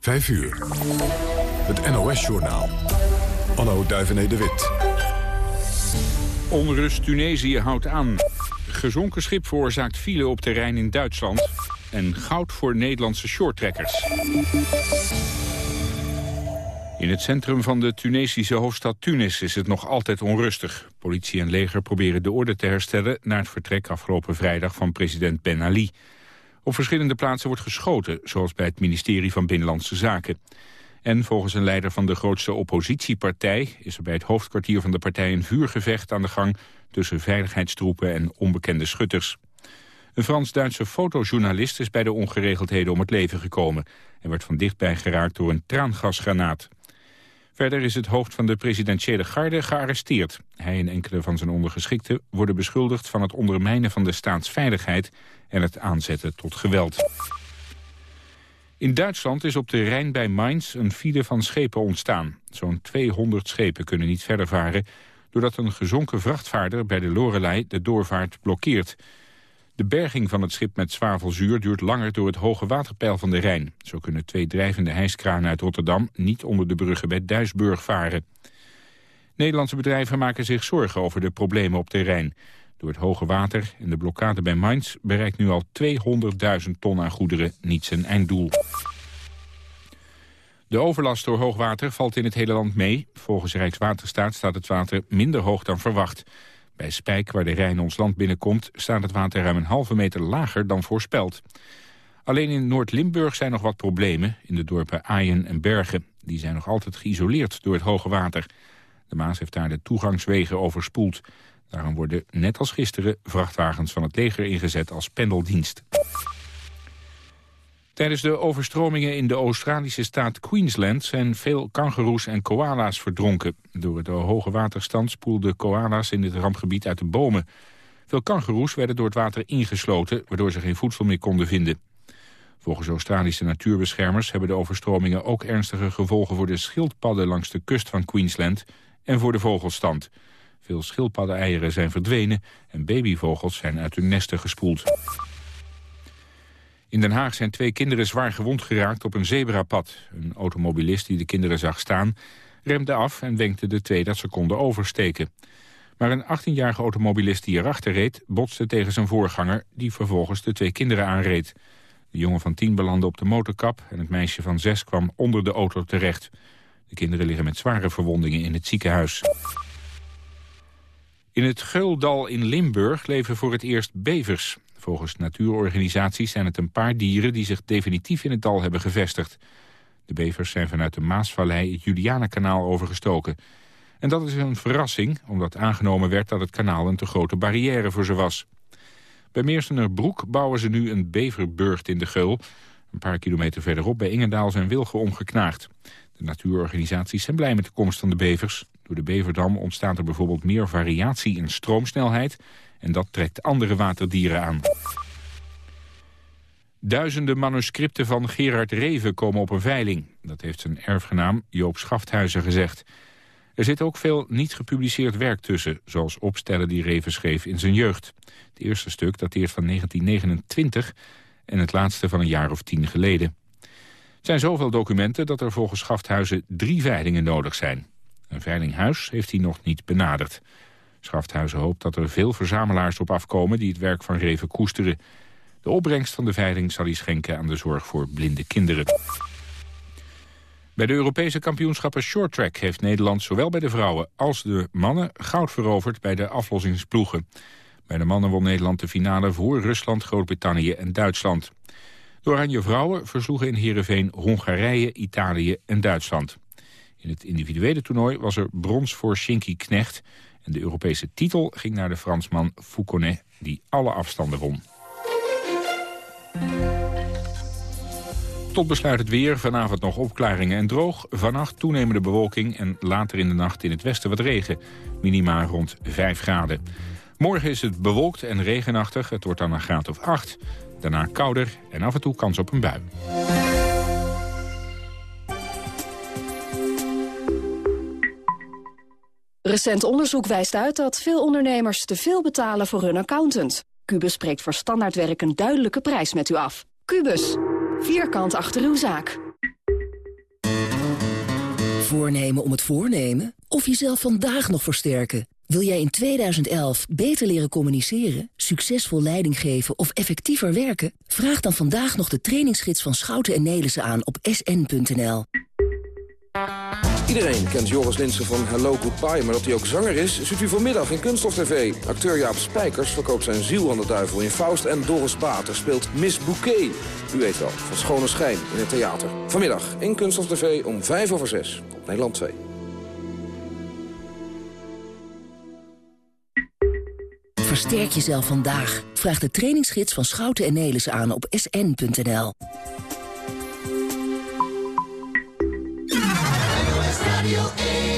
5 uur. Het NOS-journaal. Anno Duivené de Wit. Onrust Tunesië houdt aan. Gezonken schip veroorzaakt file op terrein in Duitsland. En goud voor Nederlandse shorttrekkers. In het centrum van de Tunesische hoofdstad Tunis is het nog altijd onrustig. Politie en leger proberen de orde te herstellen... na het vertrek afgelopen vrijdag van president Ben Ali. Op verschillende plaatsen wordt geschoten, zoals bij het ministerie van Binnenlandse Zaken. En volgens een leider van de grootste oppositiepartij... is er bij het hoofdkwartier van de partij een vuurgevecht aan de gang... tussen veiligheidstroepen en onbekende schutters. Een Frans-Duitse fotojournalist is bij de ongeregeldheden om het leven gekomen... en werd van dichtbij geraakt door een traangasgranaat. Verder is het hoofd van de presidentiële garde gearresteerd. Hij en enkele van zijn ondergeschikten worden beschuldigd van het ondermijnen van de staatsveiligheid en het aanzetten tot geweld. In Duitsland is op de Rijn bij Mainz een file van schepen ontstaan. Zo'n 200 schepen kunnen niet verder varen... doordat een gezonken vrachtvaarder bij de Lorelei de doorvaart blokkeert. De berging van het schip met zwavelzuur duurt langer door het hoge waterpeil van de Rijn. Zo kunnen twee drijvende hijskranen uit Rotterdam niet onder de bruggen bij Duisburg varen. Nederlandse bedrijven maken zich zorgen over de problemen op de Rijn. Door het hoge water en de blokkade bij Mainz bereikt nu al 200.000 ton aan goederen niet zijn einddoel. De overlast door hoogwater valt in het hele land mee. Volgens Rijkswaterstaat staat het water minder hoog dan verwacht. Bij Spijk, waar de Rijn ons land binnenkomt, staat het water ruim een halve meter lager dan voorspeld. Alleen in Noord-Limburg zijn nog wat problemen in de dorpen Aaien en Bergen. Die zijn nog altijd geïsoleerd door het hoge water. De Maas heeft daar de toegangswegen overspoeld. Daarom worden, net als gisteren, vrachtwagens van het leger ingezet als pendeldienst. Tijdens de overstromingen in de Australische staat Queensland zijn veel kangoeroes en koala's verdronken. Door de hoge waterstand spoelden koala's in dit rampgebied uit de bomen. Veel kangoeroes werden door het water ingesloten, waardoor ze geen voedsel meer konden vinden. Volgens Australische natuurbeschermers hebben de overstromingen ook ernstige gevolgen voor de schildpadden langs de kust van Queensland en voor de vogelstand. Veel schildpaddeneieren zijn verdwenen en babyvogels zijn uit hun nesten gespoeld. In Den Haag zijn twee kinderen zwaar gewond geraakt op een zebrapad. Een automobilist die de kinderen zag staan remde af en wenkte de twee dat ze konden oversteken. Maar een 18-jarige automobilist die erachter reed botste tegen zijn voorganger... die vervolgens de twee kinderen aanreed. De jongen van tien belandde op de motorkap en het meisje van zes kwam onder de auto terecht. De kinderen liggen met zware verwondingen in het ziekenhuis. In het Geuldal in Limburg leven voor het eerst bevers. Volgens natuurorganisaties zijn het een paar dieren die zich definitief in het dal hebben gevestigd. De bevers zijn vanuit de Maasvallei het Julianakanaal overgestoken. En dat is een verrassing, omdat aangenomen werd dat het kanaal een te grote barrière voor ze was. Bij Meersenerbroek bouwen ze nu een beverburgt in de Geul. Een paar kilometer verderop bij Ingendaal zijn wilgen omgeknaagd. De natuurorganisaties zijn blij met de komst van de bevers. Door de beverdam ontstaat er bijvoorbeeld meer variatie in stroomsnelheid... en dat trekt andere waterdieren aan. Duizenden manuscripten van Gerard Reven komen op een veiling. Dat heeft zijn erfgenaam Joop Schafthuizen gezegd. Er zit ook veel niet gepubliceerd werk tussen... zoals opstellen die Reven schreef in zijn jeugd. Het eerste stuk dateert van 1929 en het laatste van een jaar of tien geleden. Het zijn zoveel documenten dat er volgens Schafthuizen drie veilingen nodig zijn. Een veilinghuis heeft hij nog niet benaderd. Schafthuizen hoopt dat er veel verzamelaars op afkomen... die het werk van Reven koesteren. De opbrengst van de veiling zal hij schenken aan de zorg voor blinde kinderen. Bij de Europese kampioenschappen shorttrack heeft Nederland zowel bij de vrouwen als de mannen goud veroverd bij de aflossingsploegen. Bij de mannen won Nederland de finale voor Rusland, Groot-Brittannië en Duitsland. De Oranje Vrouwen versloegen in Heerenveen Hongarije, Italië en Duitsland. In het individuele toernooi was er brons voor Shinky Knecht... de Europese titel ging naar de Fransman Fouconnet, die alle afstanden won. Tot besluit het weer. Vanavond nog opklaringen en droog. Vannacht toenemende bewolking en later in de nacht in het westen wat regen. Minima rond 5 graden. Morgen is het bewolkt en regenachtig. Het wordt dan een graad of 8. Daarna kouder en af en toe kans op een bui. Recent onderzoek wijst uit dat veel ondernemers te veel betalen voor hun accountant. Cubus spreekt voor standaardwerk een duidelijke prijs met u af. Cubus, vierkant achter uw zaak. voornemen om het voornemen? Of jezelf vandaag nog versterken? Wil jij in 2011 beter leren communiceren, succesvol leiding geven of effectiever werken? Vraag dan vandaag nog de trainingsgids van Schouten en Nelissen aan op sn.nl. Iedereen kent Joris Linsen van Hello Goodbye, maar dat hij ook zanger is... ziet u vanmiddag in Kunststof TV. Acteur Jaap Spijkers verkoopt zijn ziel aan de duivel in Faust... en Doris Bater speelt Miss Bouquet. U weet wel, van schone schijn in het theater. Vanmiddag in Kunststof TV om 5 over 6 op Nederland 2. Versterk jezelf vandaag. Vraag de trainingsgids van Schouten en Nelissen aan op sn.nl. Het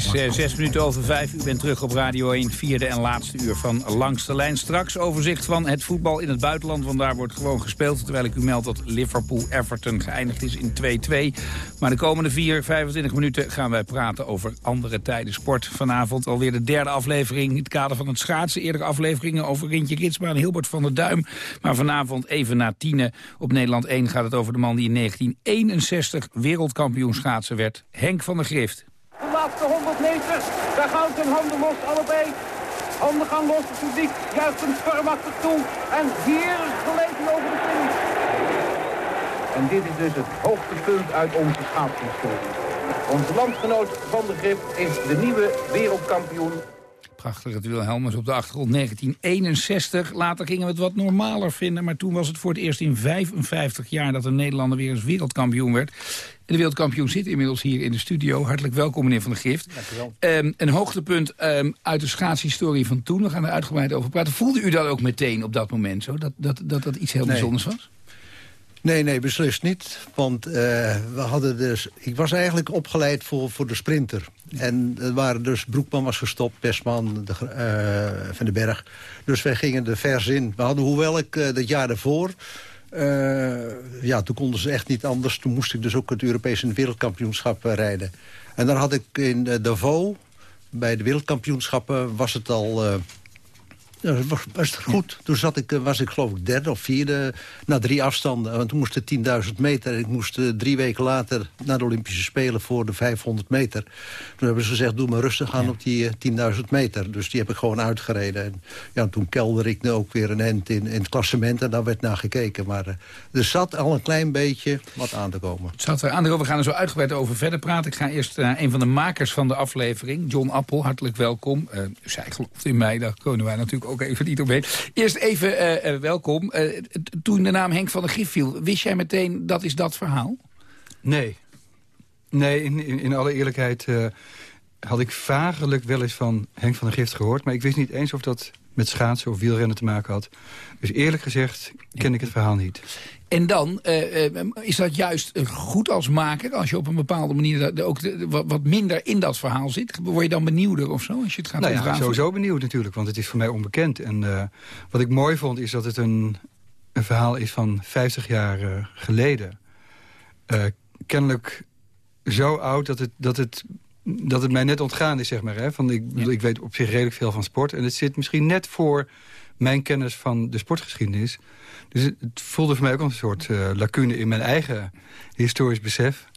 is zes minuten over vijf. U bent terug op Radio 1, vierde en laatste uur van Langs de Lijn. Straks overzicht van het voetbal in het buitenland, want daar wordt gewoon gespeeld. Terwijl ik u meld dat Liverpool-Everton geëindigd is in 2-2. Maar de komende vier, 25 minuten gaan wij praten over andere tijden sport. Vanavond alweer de derde aflevering in het kader van het schaatsen. Eerdere afleveringen over Rintje Ritsma en Hilbert van der Duim. Maar vanavond even na tienen op Nederland 1 gaat het over de man die in 1961 wereldkampioen schaatsen werd. Henk van der Grift. De laatste 100 meter. Daar gaan zijn handen los, allebei. Handen gaan los, het publiek juist een stormachtig toe. En hier gelegen over de finish. En dit is dus het hoogtepunt uit onze schaatshistorie. Onze landgenoot Van de Grip is de nieuwe wereldkampioen Prachtig, het Wilhelmus op de achtergrond 1961. Later gingen we het wat normaler vinden, maar toen was het voor het eerst in 55 jaar... dat een Nederlander weer eens wereldkampioen werd. En de wereldkampioen zit inmiddels hier in de studio. Hartelijk welkom, meneer Van der Gift. Um, een hoogtepunt um, uit de schaatshistorie van toen. We gaan er uitgebreid over praten. Voelde u dat ook meteen op dat moment zo? Dat dat, dat, dat iets heel nee. bijzonders was? Nee, nee, beslist niet. Want uh, we hadden dus, ik was eigenlijk opgeleid voor, voor de sprinter. En er waren dus, Broekman was gestopt, Pestman, de, uh, Van den Berg. Dus wij gingen de vers in. We hadden, hoewel ik uh, dat jaar daarvoor... ja, toen konden ze echt niet anders. Toen moest ik dus ook het Europese wereldkampioenschap rijden. En dan had ik in Davos, bij de wereldkampioenschappen... was het al dat was best goed. Toen zat ik, was ik geloof ik derde of vierde na drie afstanden. Want toen moest het 10.000 meter. Ik moest uh, drie weken later naar de Olympische Spelen voor de 500 meter. Toen hebben ze gezegd, doe maar rustig aan ja. op die uh, 10.000 meter. Dus die heb ik gewoon uitgereden. En ja, toen kelder ik nu ook weer een end in, in het klassement. En daar werd naar gekeken. Maar uh, er zat al een klein beetje wat aan te komen. Het zat er aan te komen. We gaan er zo uitgebreid over verder praten. Ik ga eerst naar een van de makers van de aflevering. John Appel, hartelijk welkom. zij gelooft in mij, daar kunnen wij natuurlijk ook even niet omheen. Eerst even uh, uh, welkom. Uh, toen de naam Henk van der Gif viel, wist jij meteen dat is dat verhaal? Nee. Nee, in, in, in alle eerlijkheid had ik vagelijk wel eens van Henk van der Gift gehoord. Maar ik wist niet eens of dat met schaatsen of wielrennen te maken had. Dus eerlijk gezegd ken ik het verhaal niet. En dan uh, is dat juist goed als maker... als je op een bepaalde manier ook de, wat, wat, minder in dat verhaal zit? Word je dan benieuwder of zo? Als je het gaat nou ja, sowieso benieuwd natuurlijk, want het is voor mij onbekend. En uh, wat ik mooi vond is dat het een, een verhaal is van 50 jaar geleden. kennelijk zo oud dat het, dat het dat het mij net ontgaan is, zeg maar. Hè? Van, ik, ja. ik weet op zich redelijk veel van sport. En het zit misschien net voor mijn kennis van de sportgeschiedenis. Dus het, voelde voor mij ook een soort uh, lacune in mijn eigen historisch besef.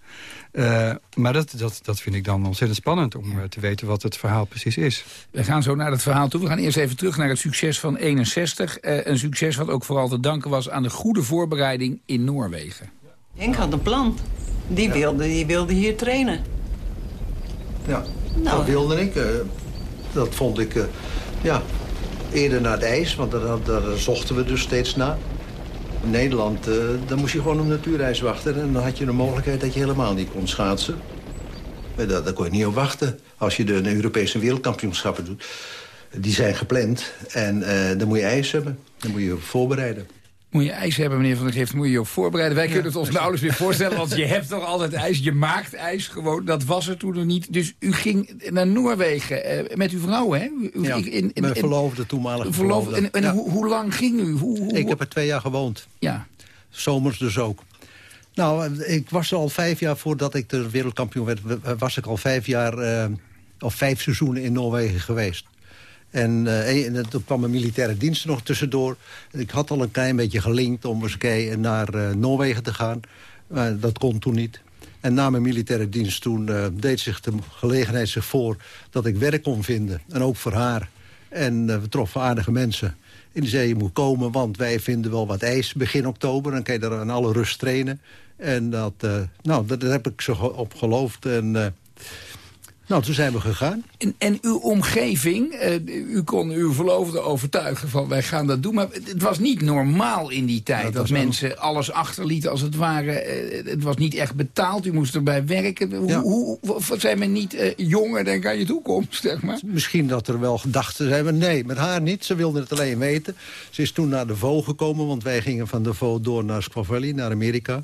Uh, maar dat, dat, dat vind ik dan ontzettend spannend om uh, te weten wat het verhaal precies is. We gaan zo naar het verhaal toe. We gaan eerst even terug naar het succes van 61. Uh, een succes wat ook vooral te danken was aan de goede voorbereiding in Noorwegen. Henk had een plan. Die, ja. wilde, die wilde hier trainen. Ja, nou, dat wilde ik. Uh, dat vond ik, uh, ja, eerder naar het ijs, want daar, daar zochten we dus steeds naar. Nederland, uh, dan moest je gewoon op natuurreis wachten... en dan had je de mogelijkheid dat je helemaal niet kon schaatsen. Maar daar, kon je niet op wachten. Als je de, Europese wereldkampioenschappen doet, die zijn gepland. En dan moet je ijs hebben, dan moet je je voorbereiden. Moet je ijs hebben, meneer Van der Geeft, moet je je op voorbereiden. Wij ja, kunnen het ons nauwelijks meer voorstellen, want je hebt toch altijd ijs. Je maakt ijs gewoon, dat was er toen nog niet. Dus u ging naar Noorwegen uh, met uw vrouw, hè? U, ja, in, in, mijn verloofde, toenmalige verloofde. En, en ja. hoe, hoe, lang ging u? Hoe, hoe, ik heb er twee jaar gewoond. Ja. Zomers dus ook. Nou, ik was al vijf jaar voordat ik de wereldkampioen werd... was ik al vijf jaar, uh, of vijf seizoenen in Noorwegen geweest. En, uh, en toen kwam mijn militaire dienst nog tussendoor. Ik had al een klein beetje gelinkt om eens kijken naar uh, Noorwegen te gaan. Maar dat kon toen niet. En na mijn militaire dienst toen uh, deed zich de gelegenheid zich voor... dat ik werk kon vinden. En ook voor haar. En we troffen aardige mensen. En die zei, je moet komen, want wij vinden wel wat ijs begin oktober. Dan kan je er aan alle rust trainen. En dat, nou, daar heb ik zo op geloofd. En nou, toen zijn we gegaan. En, en uw omgeving, uh, u kon uw verloofde overtuigen van wij gaan dat doen. Maar het was niet normaal in die tijd dat, dat mensen alles achterlieten als het ware. Uh, het was niet echt betaald, u moest erbij werken. Hoe, ja. hoe, zijn we niet uh, jonger denk aan je toekomst, zeg maar? Misschien dat er wel gedachten zijn, maar nee, met haar niet. Ze wilde het alleen weten. Ze is toen naar de VO gekomen, want wij gingen van de VO door naar Squaw Valley, naar Amerika.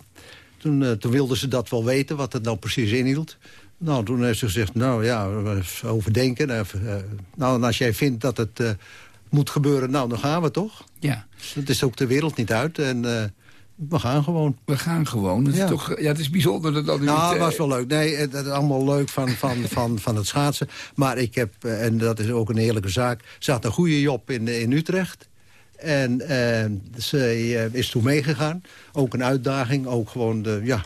Toen, toen wilde ze dat wel weten, wat het nou precies inhield. Nou, toen heeft ze gezegd, nou ja, overdenken. Uh, nou, en als jij vindt dat het uh, moet gebeuren, nou, dan gaan we toch? Ja. Het is ook de wereld niet uit en uh, we gaan gewoon. We gaan gewoon. Het, ja. Is, toch, ja, het is bijzonder dat dat Nou, het was wel leuk. Nee, het is allemaal leuk van, van, van, van het schaatsen. Maar ik heb, en dat is ook een eerlijke zaak... ze had een goede job in, in Utrecht. En ze is toen meegegaan. Ook een uitdaging, ook gewoon de... Ja,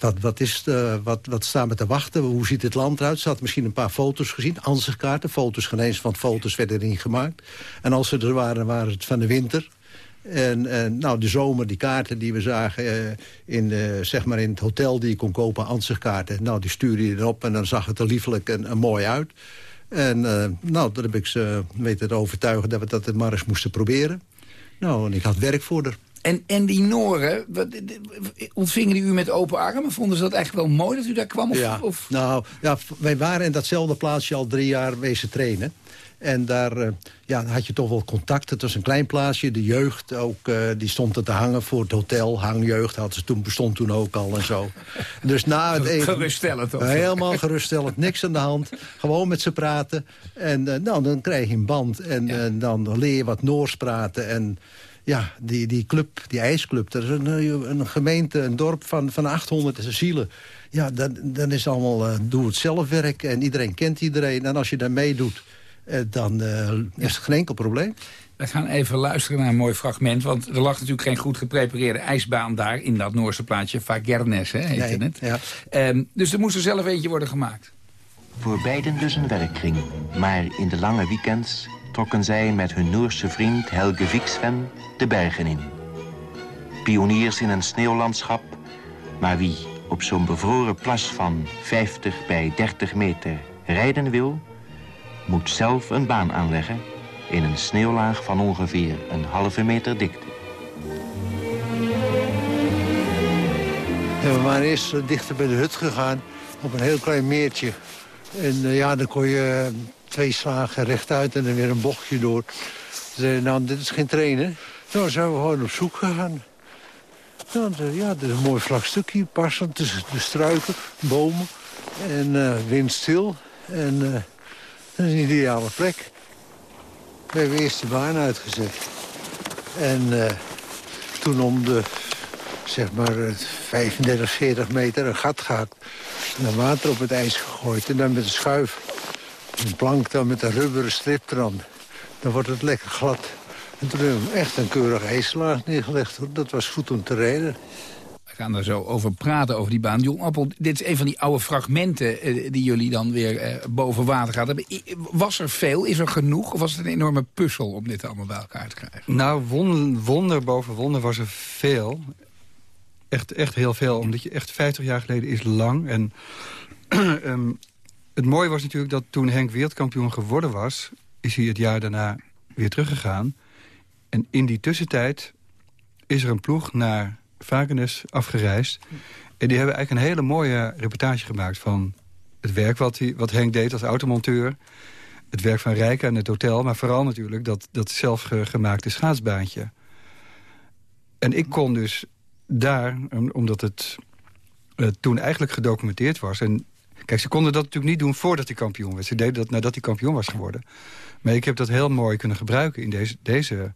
wat, wat, is de, wat, wat staan we te wachten? Hoe ziet het land eruit? Ze had misschien een paar foto's gezien, ansichtkaarten. Foto's geen eens, want foto's werden niet gemaakt. En als ze er waren, waren het van de winter. En, en nou, de zomer, die kaarten die we zagen in, zeg maar in het hotel die je kon kopen, ansichtkaarten. Nou, die stuurde je erop en dan zag het er liefelijk en, mooi uit. En uh, nou, dan heb ik ze weten te overtuigen dat we dat maar eens moesten proberen. Nou, en ik had werk voor haar. En, en die Noren, ontvingen die u met open armen? Vonden ze dat eigenlijk wel mooi dat u daar kwam? Of, ja, of? nou, ja, wij waren in datzelfde plaatsje al drie jaar wezen trainen. En daar uh, ja, had je toch wel contact. Het was een klein plaatsje. De jeugd ook, uh, die stond er te hangen voor het hotel. Hangjeugd had ze toen, bestond toen ook al en zo. Dus na het eten... Geruststellend. Of? Helemaal geruststellend. Niks aan de hand. Gewoon met ze praten. En uh, nou, dan krijg je een band. En ja. dan leer je wat Noors praten. En ja, die, die club, die ijsclub, dat is een, een gemeente, een dorp van, van 800 zielen. Ja, dan, dan is allemaal uh, doe het zelf werk en iedereen kent iedereen. En als je daar meedoet, uh, dan uh, is het geen enkel probleem. We gaan even luisteren naar een mooi fragment. Want er lag natuurlijk geen goed geprepareerde ijsbaan daar... in dat Noorse plaatsje Fagernes, hè, heette nee, het. Ja. Um, dus er moest er zelf eentje worden gemaakt. Voor beiden dus een werkkring. Maar in de lange weekends trokken zij met hun Noorse vriend Helge Viksven de bergen in. Pioniers in een sneeuwlandschap, maar wie op zo'n bevroren plas van 50 bij 30 meter rijden wil, moet zelf een baan aanleggen in een sneeuwlaag van ongeveer een halve meter dikte. We waren eerst dichter bij de hut gegaan, op een heel klein meertje. En uh, ja, dan kon je uh, twee slagen rechtuit en dan weer een bochtje door. Zei, nou, dit is geen trainen. Nou, zijn we gewoon op zoek gegaan. Nou, ja, dit is een mooi vlak stukje, passend tussen de struiken, bomen en uh, windstil. En uh, dat is een ideale plek. We hebben eerst de baan uitgezet. En uh, toen om de, zeg maar, 35, 40 meter een gat gehakt. En dan water op het ijs gegooid. En dan met een schuif, een plank dan met een rubberen strip eraan. Dan wordt het lekker glad. En toen hebben we echt een keurig ijslaag neergelegd. Dat was goed om te rijden. We gaan er zo over praten, over die baan. Jon Appel, dit is een van die oude fragmenten... Eh, die jullie dan weer eh, boven water gaan hebben. Was er veel? Is er genoeg? Of was het een enorme puzzel om dit allemaal bij elkaar te krijgen? Nou, wonder, wonder boven wonder was er veel. Echt, echt heel veel. Omdat je echt 50 jaar geleden is lang. En um, het mooie was natuurlijk dat toen Henk wereldkampioen geworden was... is hij het jaar daarna weer teruggegaan... En in die tussentijd is er een ploeg naar Vagenes afgereisd. En die hebben eigenlijk een hele mooie reportage gemaakt... van het werk wat, hij, wat Henk deed als automonteur. Het werk van Rijka en het hotel. Maar vooral natuurlijk dat, dat zelfgemaakte schaatsbaantje. En ik kon dus daar, omdat het uh, toen eigenlijk gedocumenteerd was... en Kijk, ze konden dat natuurlijk niet doen voordat hij kampioen werd. Ze deden dat nadat hij kampioen was geworden. Maar ik heb dat heel mooi kunnen gebruiken in deze, deze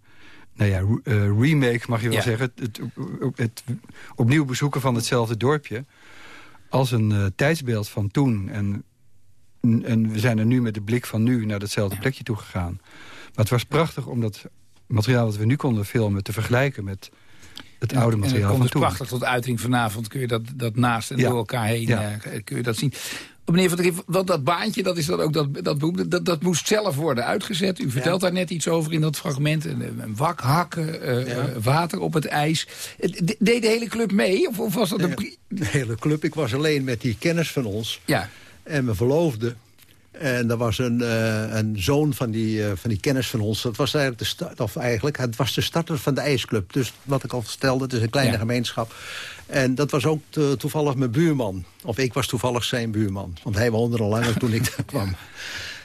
nou ja, uh, remake, mag je wel ja. zeggen. Het, het, het, opnieuw bezoeken van hetzelfde dorpje. Als een uh, tijdsbeeld van toen. En en we zijn er nu met de blik van nu naar datzelfde plekje toe gegaan. Maar het was prachtig om dat materiaal dat we nu konden filmen... te vergelijken met het oude materiaal en van dus prachtig tot uiting vanavond. Kun je dat, dat naast en Ja. door elkaar heen Ja. eh, kun je dat zien. Meneer Van der want dat baantje, dat, is dan ook dat, dat, beroep, dat, dat moest zelf worden uitgezet. U vertelt daar net iets over in dat fragment. Een, een wak, hakken, eh, eh, water op het ijs. De- Deed de hele club mee? Of, of was dat een... De hele club. Ik was alleen met die kennis van ons. Ja. En mijn verloofde. En er was een, eh, een zoon van die, eh, van die kennis van ons. Dat was eigenlijk de start, of eigenlijk, het was de starter van de ijsclub. Dus wat ik al vertelde, het is een kleine Ja. gemeenschap. En dat was ook to- toevallig mijn buurman. Of ik was toevallig zijn buurman. Want hij woonde al langer toen ik daar kwam.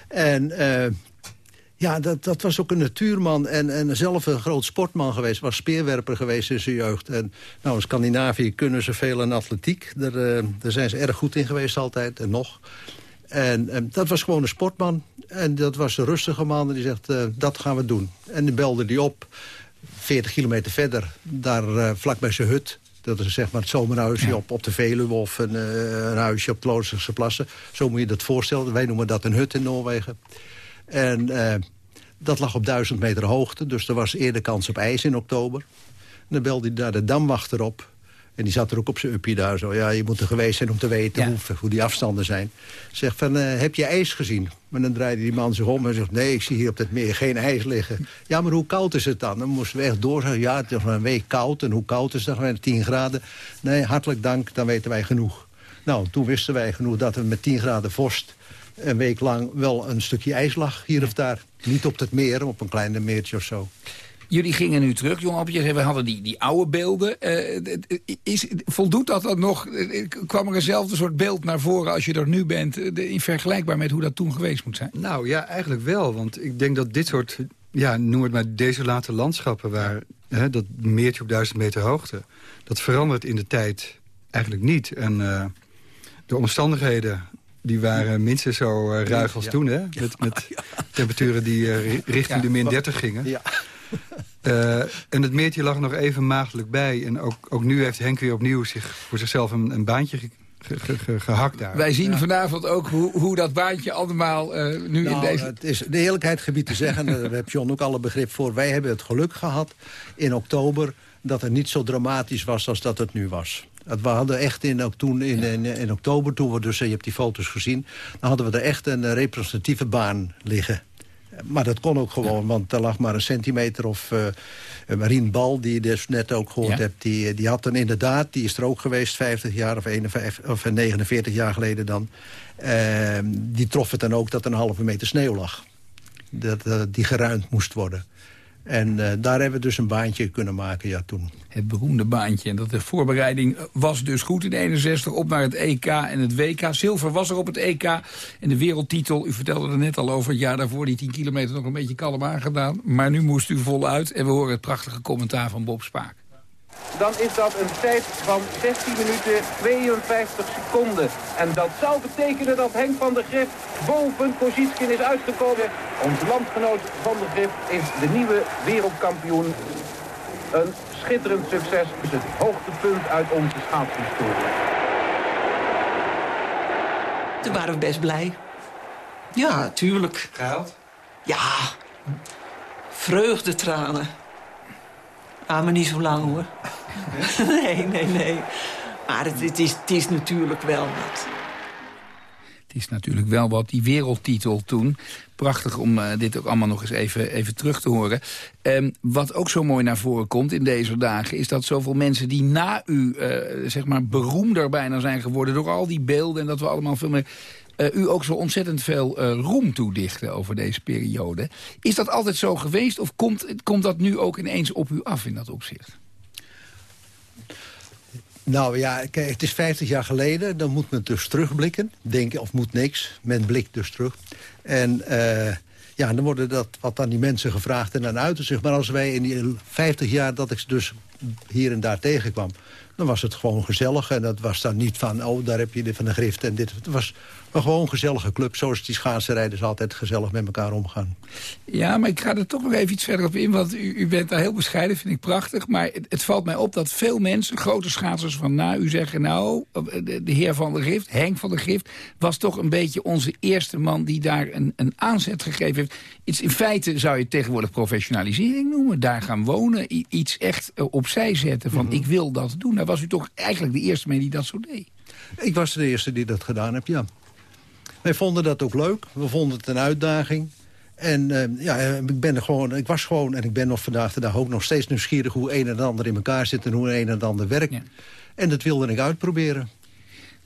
En eh, ja, dat, dat was ook een natuurman en, en zelf een groot sportman geweest. Was speerwerper geweest in zijn jeugd. En nou, in Scandinavië kunnen ze veel in atletiek. Daar, daar zijn ze erg goed in geweest altijd en nog. En eh, dat was gewoon een sportman. En dat was een rustige man. En die zegt, eh, dat gaan we doen. En die belde die op. 40 kilometer verder, daar eh, vlak bij zijn hut. Dat is zeg maar het zomerhuisje op, op de Veluwe of een, eh, een huisje op de Loosdrechtse Plassen. Zo moet je dat voorstellen. Wij noemen dat een hut in Noorwegen. En dat lag op 1000 meter hoogte. Dus er was eerder kans op ijs in oktober. En dan belde hij daar de damwachter op. En die zat er ook op zijn uppie daar zo. Ja, je moet er geweest zijn om te weten Ja. hoe, hoe die afstanden zijn. Zegt van, eh, heb je ijs gezien? Maar dan draaide die man zich om en zegt... nee, ik zie hier op het meer geen ijs liggen. Ja, maar hoe koud is het dan? Dan moesten we echt doorgaan. Ja, het is een week koud. En hoe koud is het dan? 10 graden. Nee, hartelijk dank, dan weten wij genoeg. Nou, toen wisten wij genoeg dat er met 10 graden vorst... een week lang wel een stukje ijs lag, hier of daar. Niet op het meer, op een kleine meertje of zo. Jullie gingen nu terug, jongen we hadden die, die oude beelden. Eh, is, voldoet dat dan nog? Eh, Kwam er eenzelfde soort beeld naar voren als je er nu bent... eh, in vergelijkbaar met hoe dat toen geweest moet zijn? Nou ja, eigenlijk wel. Want ik denk dat dit soort, ja, noem het maar desolate landschappen... waar hè, dat meertje op duizend meter hoogte... dat verandert in de tijd eigenlijk niet. En eh, de omstandigheden die waren minstens zo eh, ruig als Ja. toen. Hè? Met, met temperaturen die eh, ri- richting Ja. de min 30 gingen. Ja. Eh, en het meertje lag nog even maagdelijk bij. En ook, ook nu heeft Henk weer opnieuw zich, voor zichzelf een, een baantje ge- ge- ge- ge- gehakt daar. Wij zien vanavond ook hoe, hoe dat baantje allemaal eh, nu in Nou, deze... het is de eerlijkheid gebied te zeggen, daar heeft John ook alle begrip voor. Wij hebben het geluk gehad in oktober dat het niet zo dramatisch was als dat het nu was. Het- We hadden echt in, ook toen in, in, in oktober, toen we dus, je hebt die foto's gezien... dan hadden we er echt een eh, representatieve baan liggen. Maar dat kon ook gewoon, want er lag maar een centimeter of... eh Marien Bal, die je dus net ook gehoord Ja. hebt... Die, die had dan inderdaad, die is er ook geweest 50 jaar of, 51, of 49 jaar geleden dan... Ehm, die trof het dan ook dat er een halve meter sneeuw lag. Dat, eh, die geruimd moest worden. En eh, daar hebben we dus een baantje kunnen maken, ja, toen. Het beroemde baantje. En dat de voorbereiding was dus goed in 61 op naar het EK en het WK. Zilver was er op het EK. En de wereldtitel, u vertelde er net al over... jaar daarvoor die 10 kilometer nog een beetje kalm aangedaan. Maar nu moest u voluit. En we horen het prachtige commentaar van Bob Spaak. Dan is dat een tijd van 16 minuten 52 seconden. En dat zou betekenen dat Henk van der Grift boven Kozitskin is uitgekomen. Onze landgenoot van der Grift is de nieuwe wereldkampioen. Een schitterend succes. is het hoogtepunt uit onze schaatshistorie. Toen waren we best blij. Ja, tuurlijk. Gehaald? Ja, vreugdetranen. Ah, maar niet zo lang hoor. nee, nee, nee. Maar het, is, is natuurlijk wel wat. Het is natuurlijk wel wat, die wereldtitel toen. Prachtig om eh, dit ook allemaal nog eens even, even terug te horen. Ehm, wat ook zo mooi naar voren komt in deze dagen... is dat zoveel mensen die na u eh, zeg maar beroemder bijna zijn geworden... door al die beelden en dat we allemaal veel meer... eh, u ook zo ontzettend veel roem toedichten over deze periode. Is dat altijd zo geweest of komt, komt dat nu ook ineens op u af in dat opzicht? Nou ja, kijk, het is 50 jaar geleden. Dan moet men dus terugblikken. Denken, of moet niks. Men blikt dus terug. En eh, ja, dan worden dat wat aan die mensen gevraagd en dan uiten zich. Maar als wij in die 50 jaar dat ik ze dus hier en daar tegenkwam... dan was het gewoon gezellig. En dat was dan niet van, oh, daar heb je dit van de grift en dit. Het was een gewoon gezellige club. Zoals die schaatsenrijders altijd gezellig met elkaar omgaan. Ja, maar ik ga er toch nog even iets verder op in. Want u, u bent daar heel bescheiden, vind ik prachtig. Maar het, het, valt mij op dat veel mensen, grote schaatsers van na u zeggen... nou, de, de, heer Van der Gift, Henk van der Gift... was toch een beetje onze eerste man die daar een, een aanzet gegeven heeft. Iets, in feite zou je tegenwoordig professionalisering noemen. Daar gaan wonen, iets echt eh, opzij zetten van mhm. ik wil dat doen. Daar was u toch eigenlijk de eerste mee die dat zo deed. Ik was de eerste die dat gedaan heb, ja. Wij vonden dat ook leuk. We vonden het een uitdaging. En uh, ja, ik, ben er gewoon, ik was gewoon, en ik ben nog vandaag de dag ook nog steeds nieuwsgierig... hoe een en ander in elkaar zit en hoe een en ander werkt. En dat wilde ik uitproberen.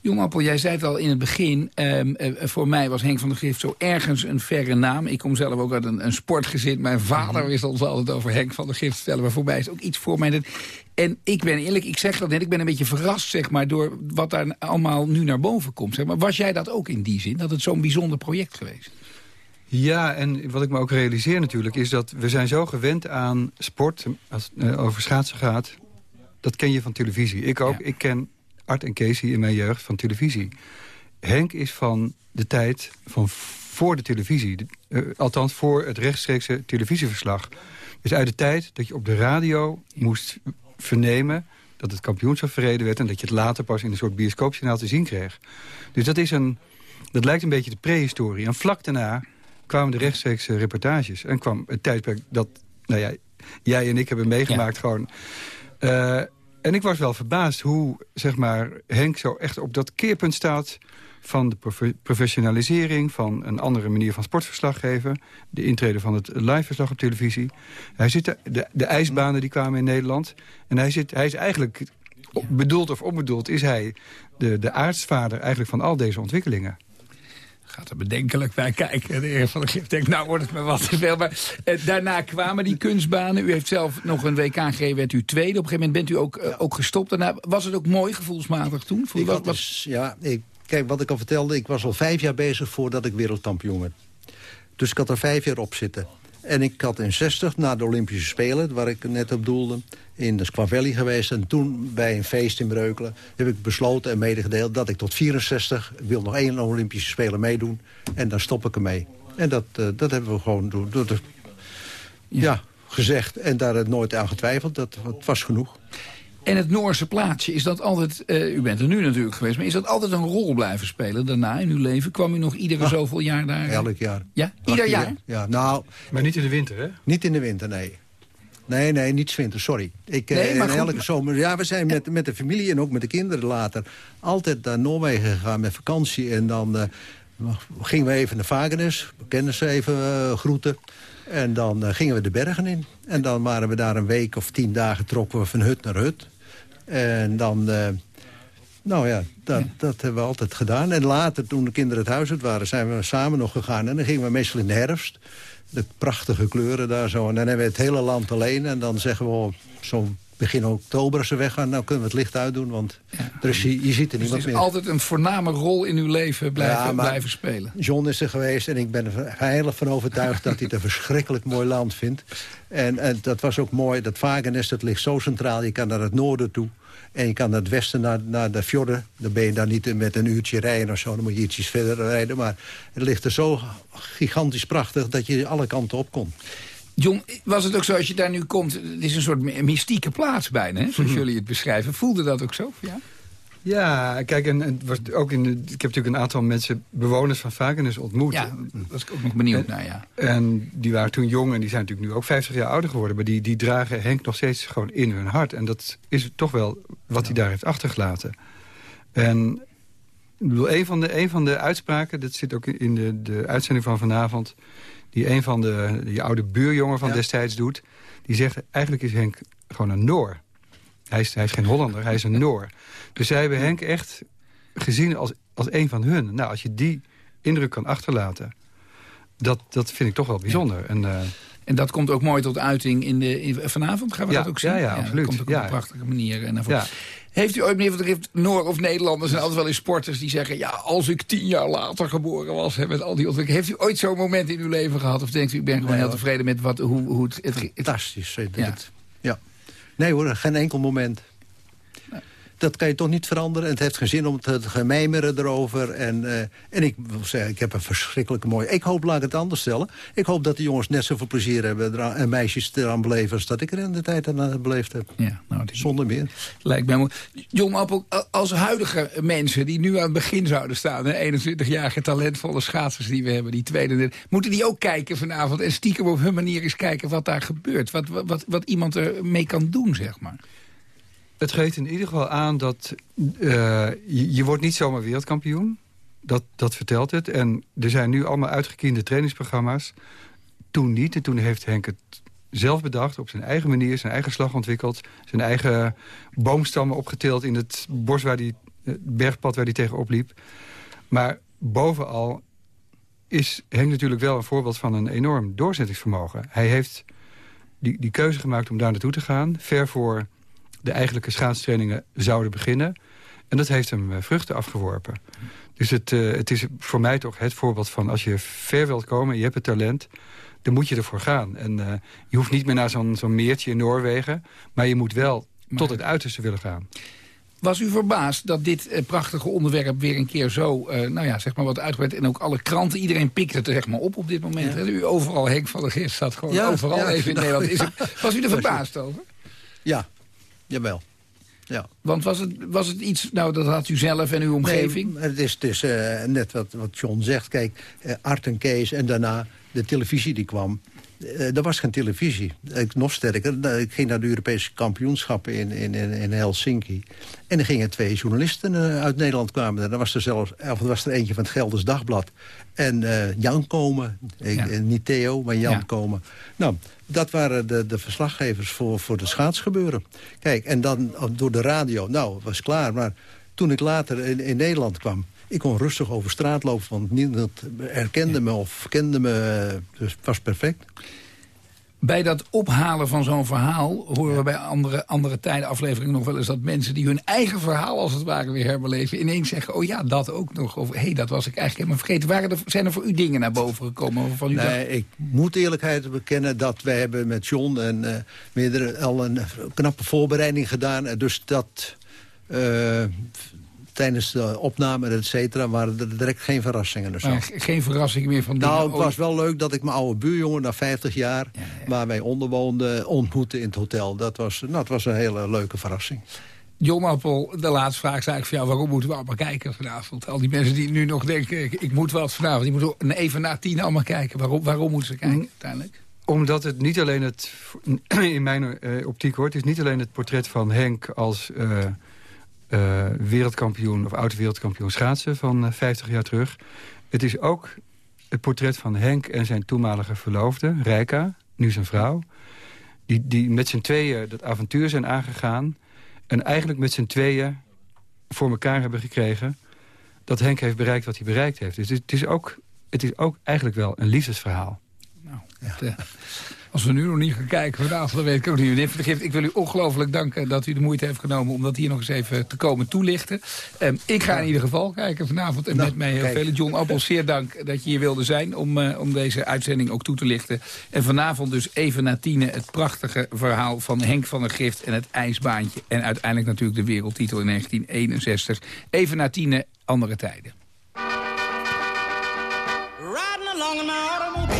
Jong Appel, jij zei het al in het begin. Um, uh, voor mij was Henk van der Gift zo ergens een verre naam. Ik kom zelf ook uit een, een sportgezin. Mijn vader wist ons altijd over Henk van der Gift stellen. Maar voor mij is ook iets voor mij. En ik ben eerlijk, ik zeg dat net, ik ben een beetje verrast zeg maar, door wat daar allemaal nu naar boven komt. Zeg maar. Was jij dat ook in die zin, dat het zo'n bijzonder project geweest? Ja, en wat ik me ook realiseer natuurlijk... is dat we zijn zo gewend aan sport, als het uh, over schaatsen gaat... dat ken je van televisie. Ik ook. Ik ken Art en Casey in mijn jeugd van televisie. Henk is van de tijd van voor de televisie. Uh, althans, voor het rechtstreekse televisieverslag. Dus uit de tijd dat je op de radio moest vernemen dat het kampioenschap verreden werd... en dat je het later pas in een soort bioscoopjournaal te zien kreeg. Dus dat, is een, dat lijkt een beetje de prehistorie. En vlak daarna kwamen de rechtstreekse reportages. En kwam het tijdperk dat nou ja, jij en ik hebben meegemaakt gewoon... Uh, en ik was wel verbaasd hoe zeg maar, Henk zo echt op dat keerpunt staat van de professionalisering, van een andere manier van sportverslag geven. De intrede van het liveverslag op televisie. Hij zit de, de, ijsbanen die kwamen in Nederland. En hij, zit, hij is eigenlijk, bedoeld of onbedoeld, is hij de, de aartsvader eigenlijk van al deze ontwikkelingen gaat er bedenkelijk bij kijken. De heer Van Gif denkt, nou wordt het me wat te veel. Maar eh, daarna kwamen die kunstbanen. U heeft zelf nog een WK gegeven, werd u tweede. Op een gegeven moment bent u ook, uh, ook gestopt. Daarna was het ook mooi gevoelsmatig toen? Ik wat, wat... Dus, ja, ik, kijk, wat ik al vertelde, ik was al vijf jaar bezig voordat ik wereldkampioen werd. Dus ik had er vijf jaar op zitten. En ik had in 60, na de Olympische Spelen, waar ik net op doelde... in de Squaw Valley geweest. En toen, bij een feest in Breukelen, heb ik besloten en medegedeeld... dat ik tot 64 wil nog één Olympische Spelen meedoen. En dan stop ik ermee. En dat, uh, dat hebben we gewoon door, door de, ja. gezegd en daar nooit aan getwijfeld. Dat, dat was genoeg. En het Noorse plaatsje, is dat altijd... Uh, u bent er nu natuurlijk geweest, maar is dat altijd een rol blijven spelen daarna in uw leven? Kwam u nog iedere ah, zoveel jaar daar? Elk jaar. Ja, ieder jaar? Ja, nou... Maar niet in de winter, hè? Niet in de winter, nee. Nee, nee, niet winter, sorry. Ik, nee, eh, maar elke zomer, ja, we zijn met, met de familie en ook met de kinderen later... altijd naar Noorwegen gegaan met vakantie. En dan uh, gingen we even naar Vagenes, kennen ze even uh, groeten. En dan uh, gingen we de bergen in. En dan waren we daar een week of tien dagen trokken we van hut naar hut. En dan... Uh, nou ja dat, dat hebben we altijd gedaan. En later, toen de kinderen het huis uit waren... zijn we samen nog gegaan. En dan gingen we meestal in de herfst. De prachtige kleuren daar zo. En dan hebben we het hele land alleen. En dan zeggen we oh, zo'n begin oktober als ze weggaan... nou kunnen we het licht uitdoen, want ja. er is, je, je ziet er dus niemand meer. Het is altijd een voorname rol in uw leven blijven, blijven spelen. John is er geweest en ik ben er heilig van overtuigd... dat hij het een verschrikkelijk mooi land vindt. En, en dat was ook mooi, dat Vagenes, dat ligt zo centraal. Je kan naar het noorden toe. En je kan naar het westen, naar, naar de fjorden. Dan ben je daar niet met een uurtje rijden of zo. Dan moet je ietsjes verder rijden. Maar het ligt er zo gigantisch prachtig dat je alle kanten op kon. John, was het ook zo als je daar nu komt... het is een soort mystieke plaats bijna, hè, zoals jullie het beschrijven. Voelde dat ook zo ja? Ja, kijk, en, en was ook in de, ik heb natuurlijk een aantal mensen, bewoners van Vagenes ontmoet. Ja, was ik ook nog benieuwd naar, ja. En die waren toen jong en die zijn natuurlijk nu ook 50 jaar ouder geworden. Maar die, die dragen Henk nog steeds gewoon in hun hart. En dat is toch wel wat hij daar heeft achtergelaten. En ik bedoel, een van de, een van de uitspraken, dat zit ook in de, de uitzending van vanavond... die een van de die oude buurjongen van destijds doet... die zegt, eigenlijk is Henk gewoon een Noor. Hij is, hij is geen Hollander, hij is een Noor. Dus zij hebben Henk echt gezien als, als een van hun. Nou, als je die indruk kan achterlaten... dat, dat vind ik toch wel bijzonder. En, uh, en dat komt ook mooi tot uiting in de, in, vanavond. Gaan we dat ook zien? Ja, ja, absoluut. Dat komt ook op een prachtige manier eh, naar voren. Heeft u ooit, meneer Van der Gift, Noor of Nederlanders... zijn altijd wel eens sporters die zeggen... ja, als ik tien jaar later geboren was... Hè, met al die ontwikkelingen... heeft u ooit zo'n moment in uw leven gehad? Of denkt u, ik ben gewoon heel tevreden met wat, hoe, hoe het... het, Fantastisch. Het, ja. ja. Nee hoor, geen enkel moment. Dat kan je toch niet veranderen. En het heeft geen zin om te gemijmeren erover. En, uh, en ik wil zeggen, ik heb een verschrikkelijke mooie... Ik hoop, laat ik het anders stellen. Ik hoop dat de jongens net zoveel plezier hebben... en meisjes eraan beleven als dat ik er in de tijd aan beleefd heb. Ja, nou, die... Zonder meer. Lijkt mij mooi. John Appel, als huidige mensen die nu aan het begin zouden staan... 21-jarige talentvolle schaatsers die we hebben, die tweede... moeten die ook kijken vanavond en stiekem op hun manier eens kijken wat daar gebeurt. Wat, wat, wat iemand ermee kan doen, zeg maar. Het geeft in ieder geval aan dat uh, je, wordt niet zomaar wereldkampioen. Dat, dat vertelt het. En er zijn nu allemaal uitgekiende trainingsprogramma's. Toen niet. En toen heeft Henk het zelf bedacht, op zijn eigen manier, zijn eigen slag ontwikkeld. Zijn eigen boomstammen opgetild in het bos waar die, het bergpad waar hij tegenop liep. Maar bovenal is Henk natuurlijk wel een voorbeeld van een enorm doorzettingsvermogen. Hij heeft die, die keuze gemaakt om daar naartoe te gaan. Ver voor de eigenlijke schaatstrainingen zouden beginnen. En dat heeft hem eh, vruchten afgeworpen. Dus het, uh, het is voor mij toch het voorbeeld van... als je ver wilt komen en je hebt het talent... dan moet je ervoor gaan. En uh, je hoeft niet meer naar zo'n zo'n meertje in Noorwegen... maar je moet wel maar... tot het uiterste willen gaan. Was u verbaasd dat dit eh, prachtige onderwerp weer een keer zo, uh, nou ja, zeg maar wat uitgebreid... en ook alle kranten, iedereen pikt het er zeg maar op op dit moment. Ja. U overal, Henk van der Geest staat gewoon ja, overal even in Nederland. Is het, was u er verbaasd over? Ja, jawel. Ja. Want was het, was het iets, nou dat had u zelf en uw omgeving? Nee, het is, het is uh, net wat, wat John zegt. Kijk, uh, Art en Kees en daarna de televisie die kwam. Uh, er was geen televisie. Ik, nog sterker, ik ging naar de Europese kampioenschappen in, in, in Helsinki. En er gingen twee journalisten uit Nederland kwamen. Er was er zelfs of er was er eentje van het Gelders Dagblad. En Jan Komen, ja. niet Theo, maar Jan ja. Komen. Nou, dat waren de, de verslaggevers voor, voor de schaatsgebeuren. Kijk, en dan door de radio, nou, was klaar. Maar toen ik later in, in Nederland kwam... Ik kon rustig over straat lopen, want niemand herkende me of kende me. Dus het was perfect. Bij dat ophalen van zo'n verhaal horen we bij andere, andere tijden afleveringen nog wel eens... dat mensen die hun eigen verhaal als het ware weer herbeleven... ineens zeggen, oh ja, dat ook nog. Of hé, hey, dat was ik eigenlijk helemaal vergeten. Waren er, zijn er voor u dingen naar boven gekomen? Van u nee, dacht... ik moet eerlijkheid bekennen dat wij hebben met John... en uh, meerdere al een knappe voorbereiding gedaan. Dus dat... Uh, tijdens de opname, et cetera, waren er direct geen verrassingen. Dus geen verrassing meer van Nou, het was wel leuk dat ik mijn oude buurjongen na 50 jaar... Ja, ja. waar wij onderwoonden, ontmoette in het hotel. Dat was, nou, het was een hele leuke verrassing. John Appel, de laatste vraag is eigenlijk voor jou. Waarom moeten we allemaal kijken vanavond? Al die mensen die nu nog denken, ik, ik moet wat vanavond. Die moeten even na tien allemaal kijken. Waarom, waarom moeten ze kijken mm. uiteindelijk? Omdat het niet alleen het, in mijn uh, optiek hoort... het is niet alleen het portret van Henk als... Uh, uh, wereldkampioen of oud-wereldkampioen schaatsen van uh, 50 jaar terug. Het is ook het portret van Henk en zijn toenmalige verloofde, Rijka, nu zijn vrouw. Die, die met z'n tweeën dat avontuur zijn aangegaan. En eigenlijk met z'n tweeën voor elkaar hebben gekregen... dat Henk heeft bereikt wat hij bereikt heeft. Dus het is ook, het is ook eigenlijk wel een liefdesverhaal. Nou, ja. het, uh, als we nu nog niet gaan kijken vanavond, dan weet ik ook niet. Ik wil u ongelooflijk danken dat u de moeite heeft genomen... om dat hier nog eens even te komen toelichten. Um, ik ga in ieder geval kijken vanavond. En nou, met mij heel veel. John Appel, zeer dank dat je hier wilde zijn... Om, uh, om deze uitzending ook toe te lichten. En vanavond dus even na tienen het prachtige verhaal van Henk van der Gift... en het ijsbaantje. En uiteindelijk natuurlijk de wereldtitel in 1961. Even na tienen, andere tijden. Riding along in my automobile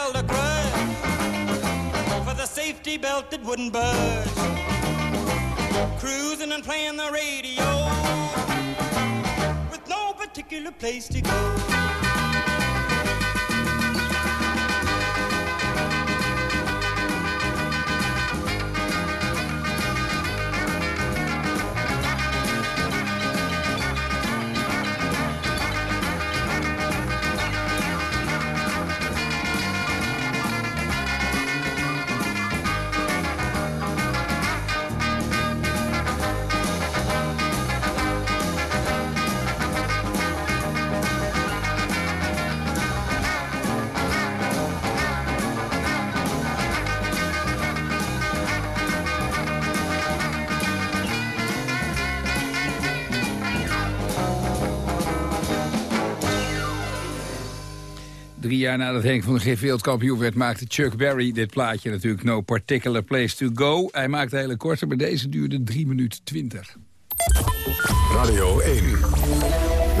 safety belt that wouldn't budge. Cruising and playing the radio with no particular place to go. Drie jaar nadat Henk van de Gif wereldkampioen werd... maakte Chuck Berry dit plaatje natuurlijk No Particular Place to Go. Hij maakte hele korte, maar deze duurde 3 minuten 20. Radio 1,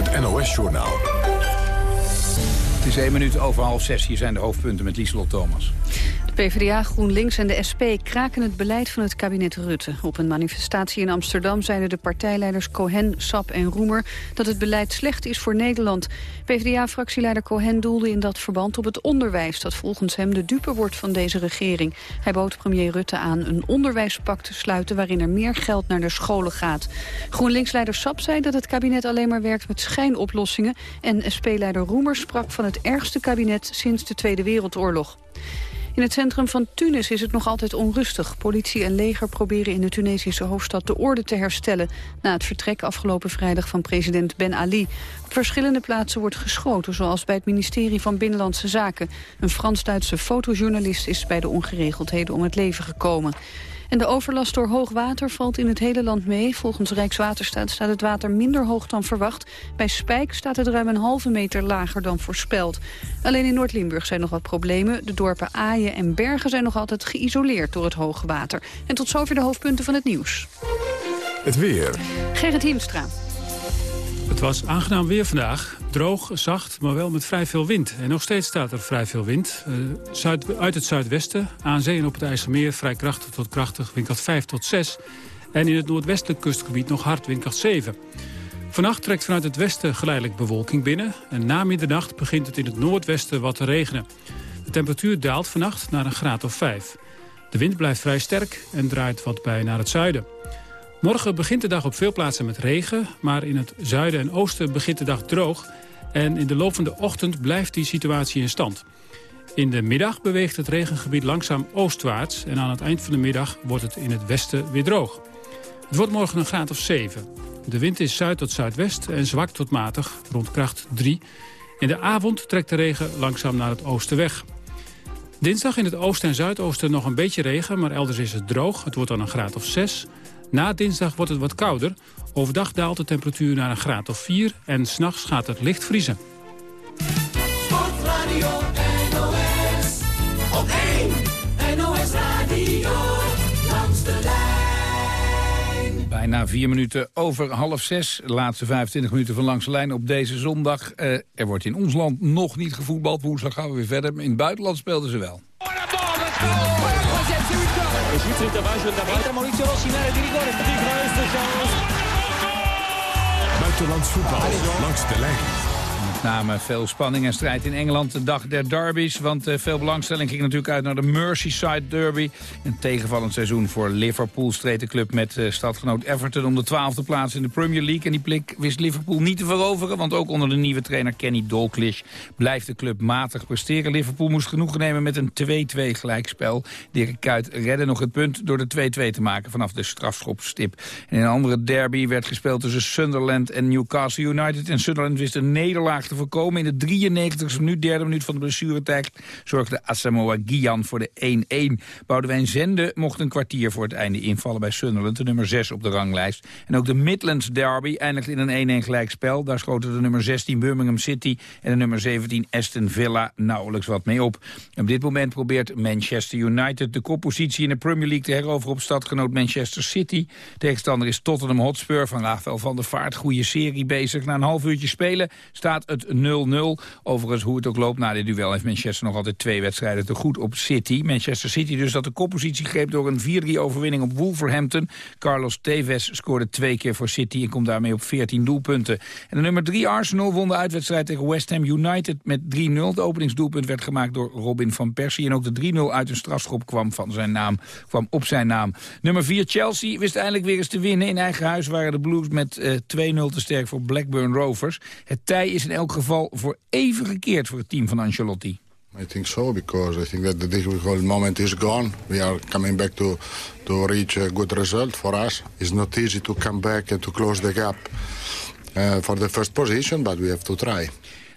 het NOS-journaal. Het is 1 minuut over half zes. Hier zijn de hoofdpunten met Lieselot Thomas. PvdA, GroenLinks en de SP kraken het beleid van het kabinet Rutte. Op een manifestatie in Amsterdam zeiden de partijleiders Cohen, Sap en Roemer... dat het beleid slecht is voor Nederland. PvdA-fractieleider Cohen doelde in dat verband op het onderwijs... dat volgens hem de dupe wordt van deze regering. Hij bood premier Rutte aan een onderwijspact te sluiten... waarin er meer geld naar de scholen gaat. GroenLinks-leider Sap zei dat het kabinet alleen maar werkt met schijnoplossingen... en SP-leider Roemer sprak van het ergste kabinet sinds de Tweede Wereldoorlog. In het centrum van Tunis is het nog altijd onrustig. Politie en leger proberen in de Tunesische hoofdstad de orde te herstellen... na het vertrek afgelopen vrijdag van president Ben Ali. Op verschillende plaatsen wordt geschoten, zoals bij het ministerie van Binnenlandse Zaken. Een Frans-Duitse fotojournalist is bij de ongeregeldheden om het leven gekomen. En de overlast door hoog water valt in het hele land mee. Volgens Rijkswaterstaat staat het water minder hoog dan verwacht. Bij Spijk staat het ruim een halve meter lager dan voorspeld. Alleen in Noord-Limburg zijn nog wat problemen. De dorpen Aaien en Bergen zijn nog altijd geïsoleerd door het hoge water. En tot zover de hoofdpunten van het nieuws. Het weer. Gerrit Hiemstra. Het was aangenaam weer vandaag. Droog, zacht, maar wel met vrij veel wind. En nog steeds staat er vrij veel wind. Zuid, uit het zuidwesten, aan zee en op het IJsselmeer... vrij krachtig tot krachtig, windkracht 5 tot 6. En in het noordwestelijk kustgebied nog hard, windkracht 7. Vannacht trekt vanuit het westen geleidelijk bewolking binnen. En na middernacht begint het in het noordwesten wat te regenen. De temperatuur daalt vannacht naar een graad of 5. De wind blijft vrij sterk en draait wat bij naar het zuiden. Morgen begint de dag op veel plaatsen met regen, maar in het zuiden en oosten begint de dag droog. En in de loop van de ochtend blijft die situatie in stand. In de middag beweegt het regengebied langzaam oostwaarts... en aan het eind van de middag wordt het in het westen weer droog. Het wordt morgen een graad of 7. De wind is zuid tot zuidwest en zwak tot matig, rond kracht 3. In de avond trekt de regen langzaam naar het oosten weg. Dinsdag in het oosten en zuidoosten nog een beetje regen, maar elders is het droog. Het wordt dan een graad of 6. Na dinsdag wordt het wat kouder. Overdag daalt de temperatuur naar een graad of 4 en s'nachts gaat het licht vriezen. Sportradio NOS, op 1 NOS Radio, langs de lijn. Bijna vier minuten over half zes. De laatste 25 minuten van langs de lijn op deze zondag. Uh, er wordt in ons land nog niet gevoetbald. Woensdag gaan we weer verder. In het buitenland speelden ze wel. Buitenlands voetbal langs de lijn. Name veel spanning en strijd in Engeland, de dag der derbies. Want uh, veel belangstelling ging natuurlijk uit naar de Merseyside Derby. Een tegenvallend seizoen voor Liverpool streed de club met uh, stadgenoot Everton... om de twaalfde plaats in de Premier League. En die blik wist Liverpool niet te veroveren... want ook onder de nieuwe trainer Kenny Dalglish blijft de club matig presteren. Liverpool moest genoegen nemen met een 2-2 gelijkspel. Dirk Kuyt redde nog het punt door de 2-2 te maken vanaf de strafschopstip. En in een andere derby werd gespeeld tussen Sunderland en Newcastle United. En Sunderland wist een nederlaag te voorkomen. In de 93e minuut, derde minuut van de blessuretijd... zorgde Asamoah Gyan voor de 1-1. Boudewijn Zende mocht een kwartier voor het einde invallen bij Sunderland... de nummer 6 op de ranglijst. En ook de Midlands Derby eindigde in een 1-1 gelijkspel. Daar schoten de nummer 16 Birmingham City en de nummer 17 Aston Villa nauwelijks wat mee op. op dit moment probeert Manchester United de koppositie in de Premier League te heroveren op stadgenoot Manchester City. Tegenstander is Tottenham Hotspur van Rafael van der Vaart. Goede serie bezig. Na een half uurtje spelen staat het 0-0. Overigens, hoe het ook loopt na dit duel heeft Manchester nog altijd twee wedstrijden te goed op City. Manchester City dus dat de koppositie greep door een 4-3 overwinning op Wolverhampton. Carlos Tevez scoorde twee keer voor City en komt daarmee op 14 doelpunten. En de nummer 3 Arsenal won de uitwedstrijd tegen West Ham United met 3-0. Het openingsdoelpunt werd gemaakt door Robin van Persie. En ook de 3-0 uit een strafschop kwam, van zijn naam, kwam op zijn naam. Nummer 4 Chelsea wist eindelijk weer eens te winnen. In eigen huis waren de Blues met uh, 2-0 te sterk voor Blackburn Rovers. Het tij is in elk geval voor even gekeerd voor het team van Ancelotti. I think so because I think that the difficult moment is gone. We are coming back to to reach a good result for us. It's not easy to come back and to close the gap uh, for the first position, but we have to try.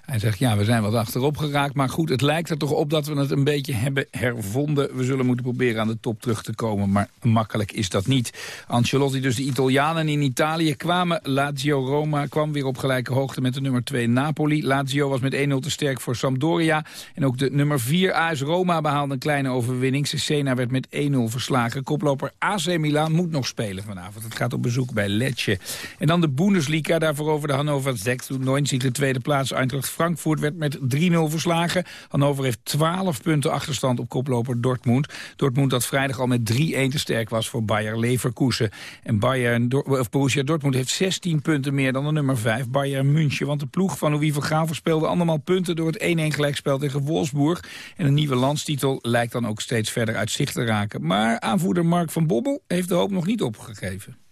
Hij zegt, ja, we zijn wat achterop geraakt. Maar goed, het lijkt er toch op dat we het een beetje hebben hervonden. We zullen moeten proberen aan de top terug te komen. Maar makkelijk is dat niet. Ancelotti, dus de Italianen in Italië kwamen. Lazio Roma kwam weer op gelijke hoogte met de nummer 2 Napoli. Lazio was met 1-0 te sterk voor Sampdoria. En ook de nummer 4 AS Roma behaalde een kleine overwinning. Cesena werd met 1-0 verslagen. Koploper AC Milan moet nog spelen vanavond. Het gaat op bezoek bij Lecce. En dan de Bundesliga, daarvoor over de Hannover 96. De tweede plaats Eintracht Frankfurt werd met 3-0 verslagen. Hannover heeft 12 punten achterstand op koploper Dortmund. Dortmund dat vrijdag al met 3-1 te sterk was voor Bayer Leverkusen. En Bayern, of Borussia Dortmund heeft 16 punten meer dan de nummer 5, Bayern München. Want de ploeg van Louis van Gaal verspeelde allemaal punten door het 1-1 gelijkspel tegen Wolfsburg. En een nieuwe landstitel lijkt dan ook steeds verder uit zicht te raken. Maar aanvoerder Mark van Bobbel heeft de hoop nog niet opgegeven.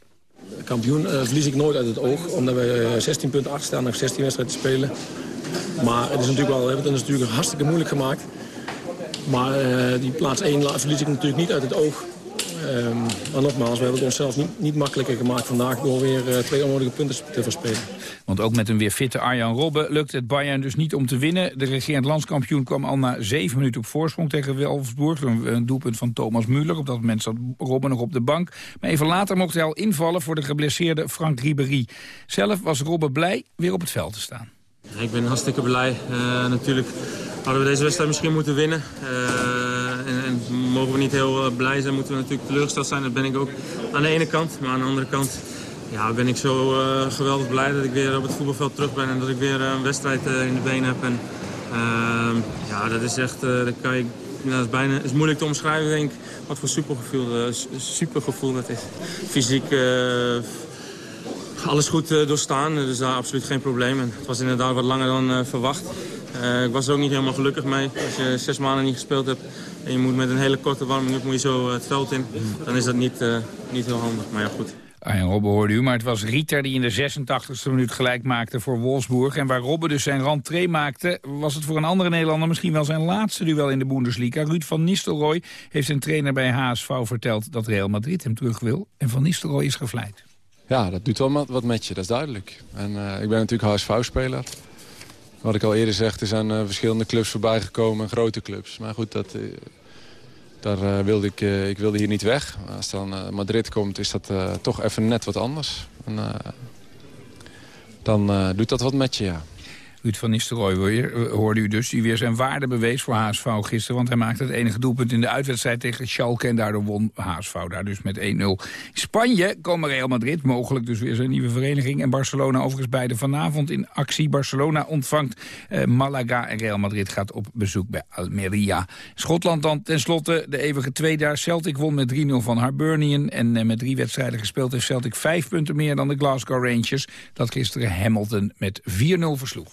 Kampioen uh, verlies ik nooit uit het oog, omdat we 16 punten achter staan, nog 16 wedstrijden te spelen. Maar het is natuurlijk wel, we hebben het natuurlijk hartstikke moeilijk gemaakt. Maar uh, die plaats 1 verlies ik natuurlijk niet uit het oog. Um, maar nogmaals, we hebben het onszelf niet, niet makkelijker gemaakt vandaag... door weer uh, twee onnodige punten te verspelen. Want ook met een weer fitte Arjan Robben lukt het Bayern dus niet om te winnen. De regerend landskampioen kwam al na zeven minuten op voorsprong tegen Wolfsburg. Een, een doelpunt van Thomas Müller. Op dat moment zat Robben nog op de bank. Maar even later mocht hij al invallen voor de geblesseerde Frank Ribéry. Zelf was Robben blij weer op het veld te staan. Ik ben hartstikke blij. Uh, natuurlijk hadden we deze wedstrijd misschien moeten winnen. Uh, en, en, mogen we niet heel uh, blij zijn, moeten we natuurlijk teleurgesteld zijn. Dat ben ik ook aan de ene kant. Maar aan de andere kant ja, ben ik zo geweldig blij dat ik weer op het voetbalveld terug ben. En dat ik weer een wedstrijd in de benen heb. En, ehm, ja, dat is echt, dat kan je, dat is, bijna, is moeilijk te omschrijven denk ik. Wat voor supergevoel, supergevoel dat is. Fysiek alles goed uh, doorstaan, dus daar absoluut geen probleem. En het was inderdaad wat langer dan uh, verwacht. Uh, ik was er ook niet helemaal gelukkig mee. Als je zes maanden niet gespeeld hebt en je moet met een hele korte warming moet je zo het veld in, dan is dat niet, niet heel handig. Maar ja, goed. Arjen Robben hoorde u, maar het was Rieter die in de 86e minuut gelijk maakte voor Wolfsburg. En waar Robben dus zijn rentree maakte, was het voor een andere Nederlander misschien wel zijn laatste duel in de Bundesliga. Ruud van Nistelrooy heeft zijn trainer bij HSV verteld dat Real Madrid hem terug wil. En van Nistelrooy is gevleid. Ja, dat doet wel wat met je, dat is duidelijk. En uh, ik ben natuurlijk HSV-speler. Wat ik al eerder zeg, er zijn uh, verschillende clubs voorbij gekomen, grote clubs. Maar goed, dat, uh, daar wilde ik, ik wilde hier niet weg. Als dan Madrid komt, is dat toch even net wat anders. Dan doet dat wat met je, ja. Ruud van Nistelrooy hoorde u dus, die weer zijn waarde bewees voor HSV gisteren. Want hij maakte het enige doelpunt in de uitwedstrijd tegen Schalke. En daardoor won HSV daar dus met 1-0. In Spanje komen Real Madrid, mogelijk dus weer zijn nieuwe vereniging. En Barcelona overigens beide vanavond in actie. Barcelona ontvangt eh, Malaga en Real Madrid gaat op bezoek bij Almeria. Schotland dan tenslotte de eeuwige twee daar. Celtic won met 3-0 van Hibernian. En eh, met drie wedstrijden gespeeld heeft Celtic vijf punten meer dan de Glasgow Rangers. Dat gisteren Hamilton met 4-0 versloeg.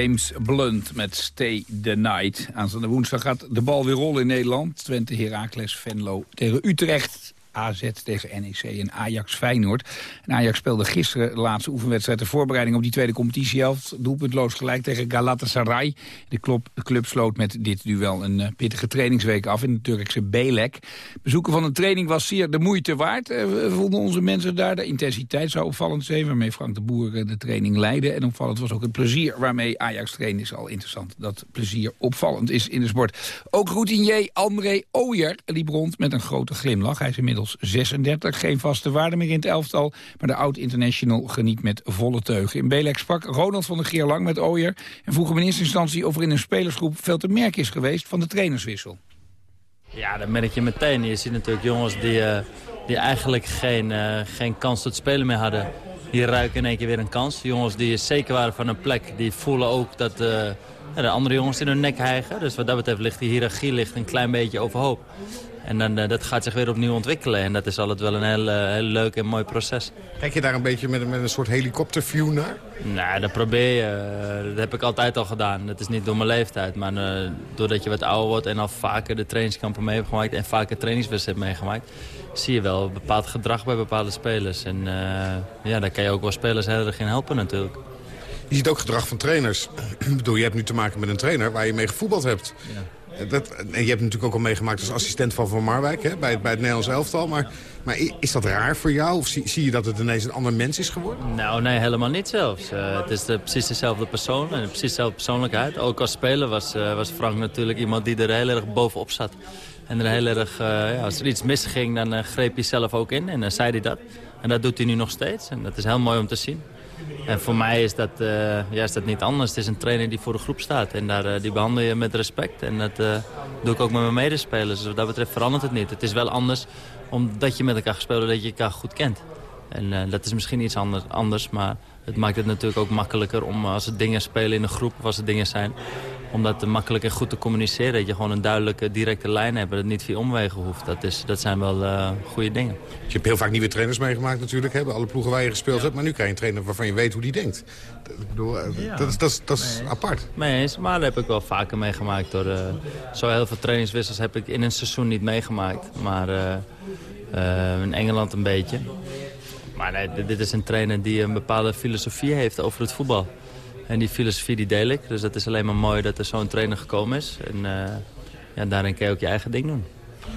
James Blunt met Stay the Night. Aanstaande woensdag gaat de bal weer rollen in Nederland. Twente, Heracles, Venlo tegen Utrecht. AZ tegen NEC en Ajax Feyenoord. En Ajax speelde gisteren de laatste oefenwedstrijd... de voorbereiding op die tweede competitiehelft. Doelpuntloos gelijk tegen Galatasaray. De club, sloot met dit duel een eh, pittige trainingsweek af... in de Turkse Belek. Bezoeken van de training was zeer de moeite waard. eh, vonden onze mensen daar. De intensiteit zou opvallend zijn... waarmee Frank de Boer eh, de training leidde. En opvallend was ook het plezier waarmee Ajax trainde. is al interessant dat plezier opvallend is in de sport. Ook routinier André Ooyer liep rond met een grote glimlach. Hij is inmiddels 36, geen vaste waarde meer in het elftal... maar de oud-international geniet met volle teugen. In Belek sprak Ronald van der Geer lang met Ooyer... en vroeg hem in eerste instantie of er in een spelersgroep veel te merken is geweest van de trainerswissel. Ja, dat merk je meteen. Je ziet natuurlijk jongens die, eh, die eigenlijk geen, eh, geen kans tot spelen meer hadden. Die ruiken in één keer weer een kans. Jongens die zeker waren van een plek, die voelen ook dat eh, de andere jongens in hun nek hijgen. Dus wat dat betreft ligt die hiërarchie ligt een klein beetje overhoop. En dan, eh, dat gaat zich weer opnieuw ontwikkelen. En dat is altijd wel een heel, eh, heel leuk en mooi proces. Kijk je daar een beetje met, een- met een soort helikopterview naar? Nou, dat probeer je. Eh, Dat heb ik altijd al gedaan. Dat is niet door mijn leeftijd. Maar doordat je wat ouder wordt en al vaker de trainingskampen mee hebt gemaakt... en vaker trainingswedstrijden meegemaakt... zie je wel bepaald gedrag bij bepaalde spelers. En ja, daar kan je ook wel spelers heel erg in helpen natuurlijk. Je ziet ook gedrag van trainers. Ik bedoel, je hebt nu te maken met een trainer waar je mee gevoetbald hebt. Je hebt natuurlijk ook al meegemaakt als assistent van Van Marwijk hè, bij, bij het Nederlands elftal. Maar, maar is dat raar voor jou? Of zie, je dat het ineens een ander mens is geworden? Nou, nee, helemaal niet zelfs. Eh, het is de, precies dezelfde persoon en precies dezelfde persoonlijkheid. Ook als speler was, eh, was Frank natuurlijk iemand die er heel erg bovenop zat. En er heel erg, eh, ja, als er iets misging, dan eh, greep hij zelf ook in en dan zei hij dat. En dat doet hij nu nog steeds en dat is heel mooi om te zien. En voor mij is dat, eh, ja, is dat niet anders. Het is een trainer die voor de groep staat. En daar, eh, die behandel je met respect. En dat eh, doe ik ook met mijn medespelers. Dus wat dat betreft verandert het niet. Het is wel anders omdat je met elkaar gespeeld dat je elkaar goed kent. En dat is misschien iets anders, anders, maar het maakt het natuurlijk ook makkelijker om als er dingen spelen in een groep of als er dingen zijn, om dat makkelijk en goed te communiceren. Dat je gewoon een duidelijke, directe lijn hebt, dat het niet via omwegen hoeft. Dat, is, dat zijn wel uh, goede dingen. Je hebt heel vaak nieuwe trainers meegemaakt natuurlijk, bij alle ploegen waar je gespeeld hebt. Maar nu krijg je een trainer waarvan je weet hoe die denkt. Ik bedoel, ja. dat is, dat is, dat is nee. apart. Nee eens, maar dat heb ik wel vaker meegemaakt. Door, uh, zo heel veel trainingswissels heb ik in een seizoen niet meegemaakt. Maar uh, in Engeland een beetje. Maar nee, dit is een trainer die een bepaalde filosofie heeft over het voetbal. En die filosofie die deel ik. Dus dat is alleen maar mooi dat er zo'n trainer gekomen is. En uh, ja, daarin kan je ook je eigen ding doen.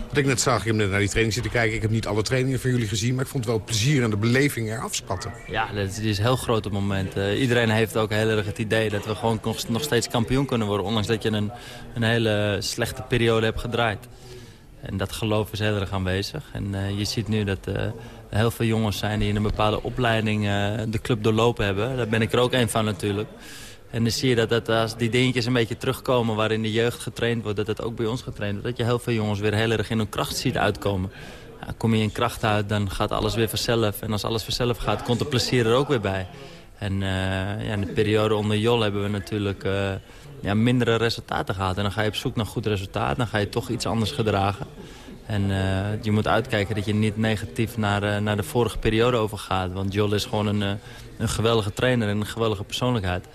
Wat ik net zag, ik heb net naar die training zitten kijken. Ik heb niet alle trainingen van jullie gezien, maar ik vond wel plezier en de beleving eraf spatten. Ja, dat is heel groot op het moment. Uh, iedereen heeft ook heel erg het idee dat we gewoon nog, nog steeds kampioen kunnen worden. Ondanks dat je een, een hele slechte periode hebt gedraaid. En dat geloof is heel erg aanwezig. En uh, je ziet nu dat uh, heel veel jongens zijn die in een bepaalde opleiding uh, de club doorlopen hebben. Daar ben ik er ook een van natuurlijk. En dan zie je dat, dat als die dingetjes een beetje terugkomen waarin de jeugd getraind wordt, dat het ook bij ons getraind wordt. Dat je heel veel jongens weer heel erg in hun kracht ziet uitkomen. Ja, kom je in kracht uit, dan gaat alles weer vanzelf. En als alles vanzelf gaat, komt de plezier er ook weer bij. En ja, in de periode onder Jol hebben we natuurlijk ja, mindere resultaten gehad. En dan ga je op zoek naar goed resultaat. Dan ga je toch iets anders gedragen. En uh, je moet uitkijken dat je niet negatief naar, uh, naar de vorige periode overgaat. Want Jol is gewoon een, uh, een geweldige trainer en een geweldige persoonlijkheid.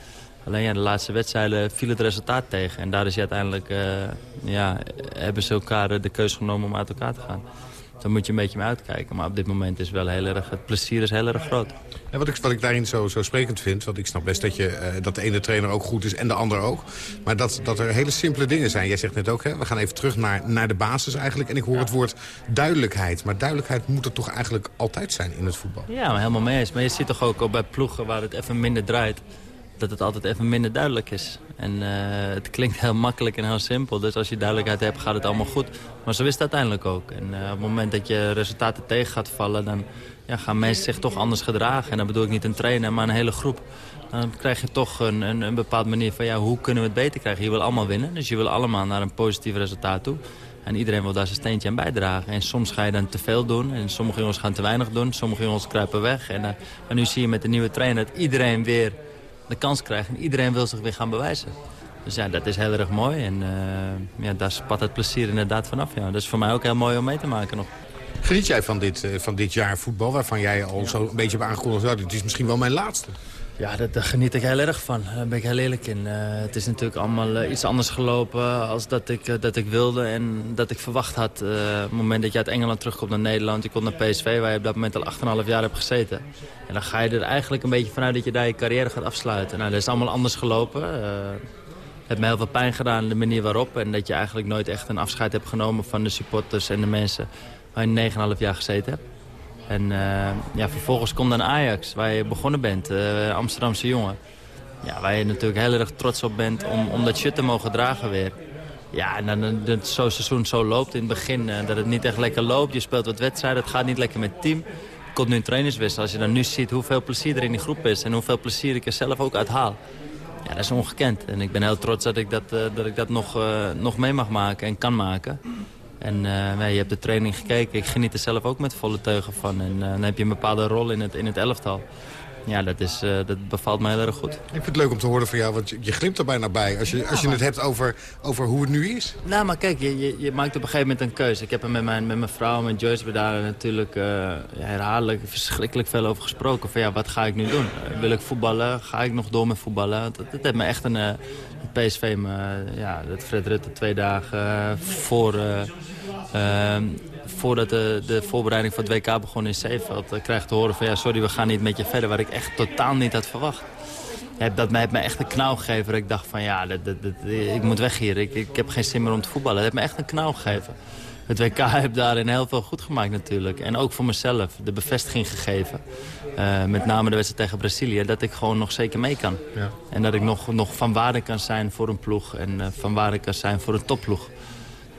Alleen ja, de laatste wedstrijden viel het resultaat tegen. En daar is uiteindelijk, ja, hebben ze elkaar de keuze genomen om uit elkaar te gaan. Daar moet je een beetje mee uitkijken. Maar op dit moment is wel heel erg, het plezier is heel erg groot. En wat ik, wat ik daarin zo, zo sprekend vind, want ik snap best dat, je, uh, dat de ene trainer ook goed is en de ander ook. Maar dat, dat er hele simpele dingen zijn. Jij zegt net ook, hè, we gaan even terug naar, naar de basis eigenlijk. En ik hoor ja. het woord duidelijkheid. Maar duidelijkheid moet er toch eigenlijk altijd zijn in het voetbal? Ja, maar helemaal mee eens. Maar je ziet toch ook, ook bij ploegen waar het even minder draait dat het altijd even minder duidelijk is. En uh, het klinkt heel makkelijk en heel simpel. Dus als je duidelijkheid hebt, gaat het allemaal goed. Maar zo is het uiteindelijk ook. En uh, op het moment dat je resultaten tegen gaat vallen... dan ja, gaan mensen zich toch anders gedragen. En dan bedoel ik niet een trainer, maar een hele groep. Dan krijg je toch een, een, een bepaalde manier van... ja, hoe kunnen we het beter krijgen? Je wil allemaal winnen, dus je wil allemaal naar een positief resultaat toe. En iedereen wil daar zijn steentje aan bijdragen. En soms ga je dan te veel doen. En sommige jongens gaan te weinig doen. Sommige jongens kruipen weg. En, uh, en nu zie je met de nieuwe trainer dat iedereen weer de kans krijgt. En iedereen wil zich weer gaan bewijzen. Dus ja, dat is heel erg mooi. En uh, ja, daar spat het plezier inderdaad vanaf. Ja. Dat is voor mij ook heel mooi om mee te maken nog. Geniet jij van dit, uh, van dit jaar voetbal, waarvan jij al ja. zo een beetje hebt aangekondigd... Nou, dit is misschien wel mijn laatste? Ja, daar, geniet ik heel erg van. Daar ben ik heel eerlijk in. Uh, het is natuurlijk allemaal uh, iets anders gelopen als dat ik, uh, dat ik wilde en dat ik verwacht had. op het moment dat je uit Engeland terugkomt naar Nederland, je komt naar PSV, waar je op dat moment al 8,5 jaar hebt gezeten. En dan ga je er eigenlijk een beetje vanuit dat je daar je carrière gaat afsluiten. Nou, dat is allemaal anders gelopen. het heeft me heel veel pijn gedaan, de manier waarop. En dat je eigenlijk nooit echt een afscheid hebt genomen van de supporters en de mensen waar je 9,5 jaar gezeten hebt. En uh, ja, vervolgens komt dan Ajax, waar je begonnen bent, uh, Amsterdamse jongen. Ja, waar je natuurlijk heel erg trots op bent om, om dat shit te mogen dragen weer. Ja, en dan dat zo'n seizoen zo loopt in het begin, dat het niet echt lekker loopt. Je speelt wat wedstrijden, het gaat niet lekker met het team. Er komt nu een trainerswissel. Als je dan nu ziet hoeveel plezier er in die groep is en hoeveel plezier ik er zelf ook uit haal. Ja, dat is ongekend. En ik ben heel trots dat ik dat, dat, ik dat nog, nog mee mag maken en kan maken. En uh, je hebt de training gekeken. Ik geniet er zelf ook met volle teugen van. En uh, dan heb je een bepaalde rol in het, in het elftal. Ja, dat, is, uh, dat bevalt me heel erg goed. Ik vind het leuk om te horen van jou, want je, je glimt er bijna bij... als je, als je het hebt over, over hoe het nu is. Nou, maar kijk, je, je, je maakt op een gegeven moment een keuze. Ik heb er met mijn, met mijn vrouw, met Joyce, we daar natuurlijk ja, herhaaldelijk verschrikkelijk veel over gesproken. Van ja, wat ga ik nu doen? wil ik voetballen? Ga ik nog door met voetballen? Dat, dat heeft me echt een... PSV, me, ja, dat Fred Rutte twee dagen voor... Uh, voordat de, de voorbereiding van het WK begon in Zeeveld... Uh, krijg te horen van ja, sorry, we gaan niet met je verder... waar ik echt totaal niet had verwacht. Heb, dat heeft me echt een knauw gegeven. Dat ik dacht van ja, dat, dat, dat, ik moet weg hier. Ik, ik heb geen zin meer om te voetballen. Dat heeft me echt een knauw gegeven. Het WK heeft daarin heel veel goed gemaakt natuurlijk. En ook voor mezelf de bevestiging gegeven. Uh, met name de wedstrijd tegen Brazilië. Dat ik gewoon nog zeker mee kan. Ja. En dat ik nog, nog van waarde kan zijn voor een ploeg. En uh, van waarde kan zijn voor een topploeg.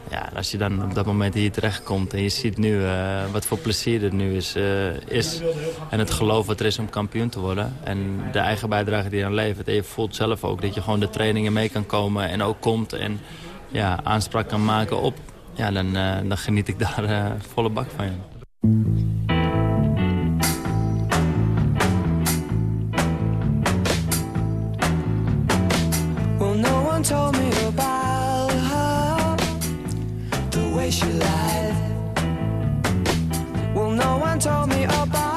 Ja, als je dan op dat moment hier terechtkomt en je ziet nu eh, wat voor plezier er nu is, eh, is. En het geloof wat er is om kampioen te worden. En de eigen bijdrage die je aan levert. En je voelt zelf ook dat je gewoon de trainingen mee kan komen en ook komt. En ja, aanspraak kan maken op. Ja, dan, eh, dan geniet ik daar volle bak van. Way. Well, no one told me about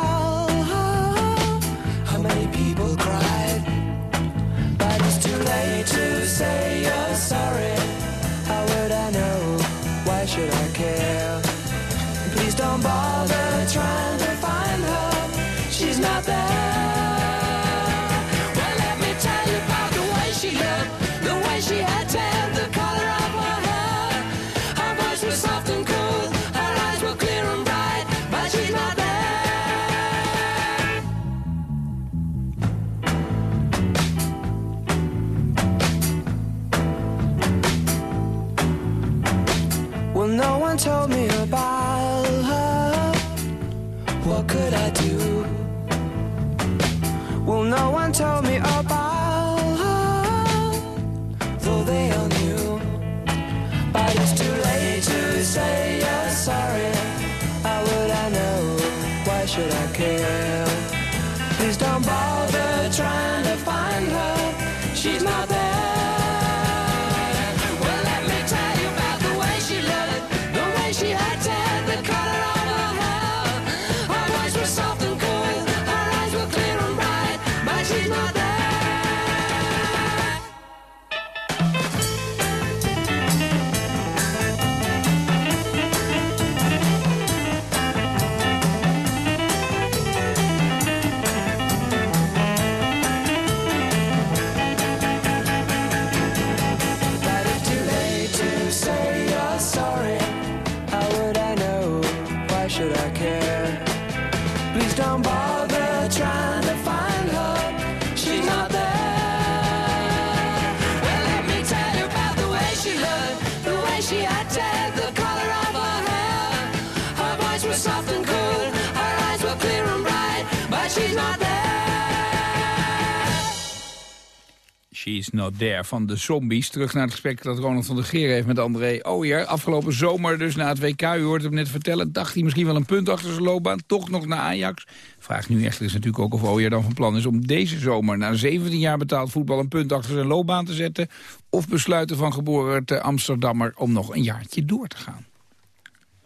She's Not There van de Zombies. Terug naar het gesprek dat Ronald van der Geer heeft met André Ooyer. Afgelopen zomer dus na het WK, u hoort hem net vertellen... dacht hij misschien wel een punt achter zijn loopbaan. Toch nog naar Ajax. Vraag nu echter is natuurlijk ook of Ooyer dan van plan is... om deze zomer na 17 jaar betaald voetbal een punt achter zijn loopbaan te zetten... of besluiten van geboren te Amsterdammer om nog een jaartje door te gaan.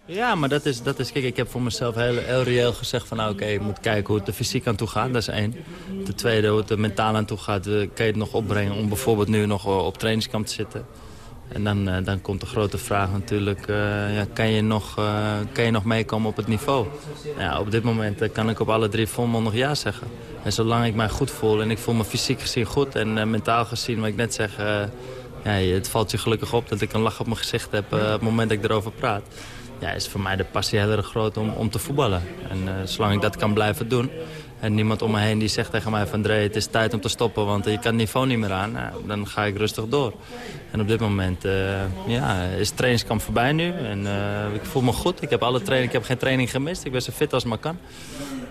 Ja, maar dat is, dat is, kijk, ik heb voor mezelf heel, heel reëel gezegd van, nou, oké, je moet kijken hoe het er fysiek aan toe gaat, dat is één. Ten tweede, hoe het er mentaal aan toe gaat, eh, kan je het nog opbrengen om bijvoorbeeld nu nog eh, op trainingskamp te zitten. En dan, eh, dan komt de grote vraag natuurlijk, ja, kan, je nog, kan je nog meekomen op het niveau? Ja, op dit moment kan ik op alle drie volmondig ja zeggen. En zolang ik mij goed voel en ik voel me fysiek gezien goed en mentaal gezien, wat ik net zeg... ja, het valt je gelukkig op dat ik een lach op mijn gezicht heb op het moment dat ik erover praat ja, is voor mij de passie heel erg groot om, om te voetballen. En eh, zolang ik dat kan blijven doen... en niemand om me heen die zegt tegen mij van... Dre, het is tijd om te stoppen, want je kan het niveau niet meer aan... Nou, dan ga ik rustig door. En op dit moment eh, ja, is trainingskamp voorbij nu. En eh, ik voel me goed. Ik heb, alle training, ik heb geen training gemist. Ik ben zo fit als maar kan.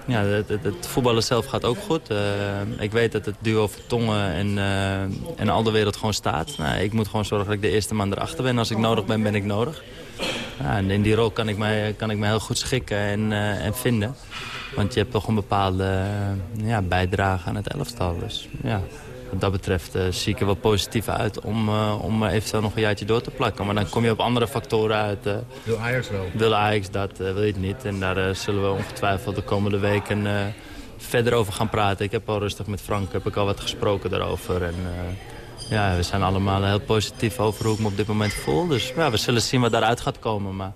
Ja, het, het, voetballen zelf gaat ook goed. Ik weet dat het duo Vertongen en, eh en al de wereld gewoon staat. Nou, ik moet gewoon zorgen dat ik de eerste man erachter ben. Als ik nodig ben, ben ik nodig. Ja, en in die rol kan ik mij, kan ik mij heel goed schikken en, eh, en vinden. Want je hebt toch een bepaalde eh, ja, bijdrage aan het elftal. Dus ja, wat dat betreft eh, zie ik er wel positief uit om, eh, om eventueel nog een jaartje door te plakken. Maar dan kom je op andere factoren uit. Wil Ajax wel? wil Ajax dat, wil je het niet. En daar zullen we ongetwijfeld de komende weken verder over gaan praten. Ik heb al rustig met Frank heb ik al wat gesproken daarover. En, ja, we zijn allemaal heel positief over hoe ik me op dit moment voel. Dus ja, we zullen zien wat daaruit gaat komen. Maar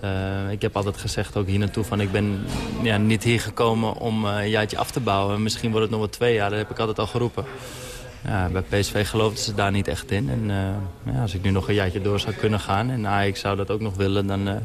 eh, ik heb altijd gezegd, ook hier naartoe, van ik ben ja, niet hier gekomen om eh, een jaartje af te bouwen. Misschien wordt het nog wel twee jaar, dat heb ik altijd al geroepen. Ja, bij PSV geloofden ze daar niet echt in. En eh, ja, als ik nu nog een jaartje door zou kunnen gaan en Ajax zou dat ook nog willen, dan,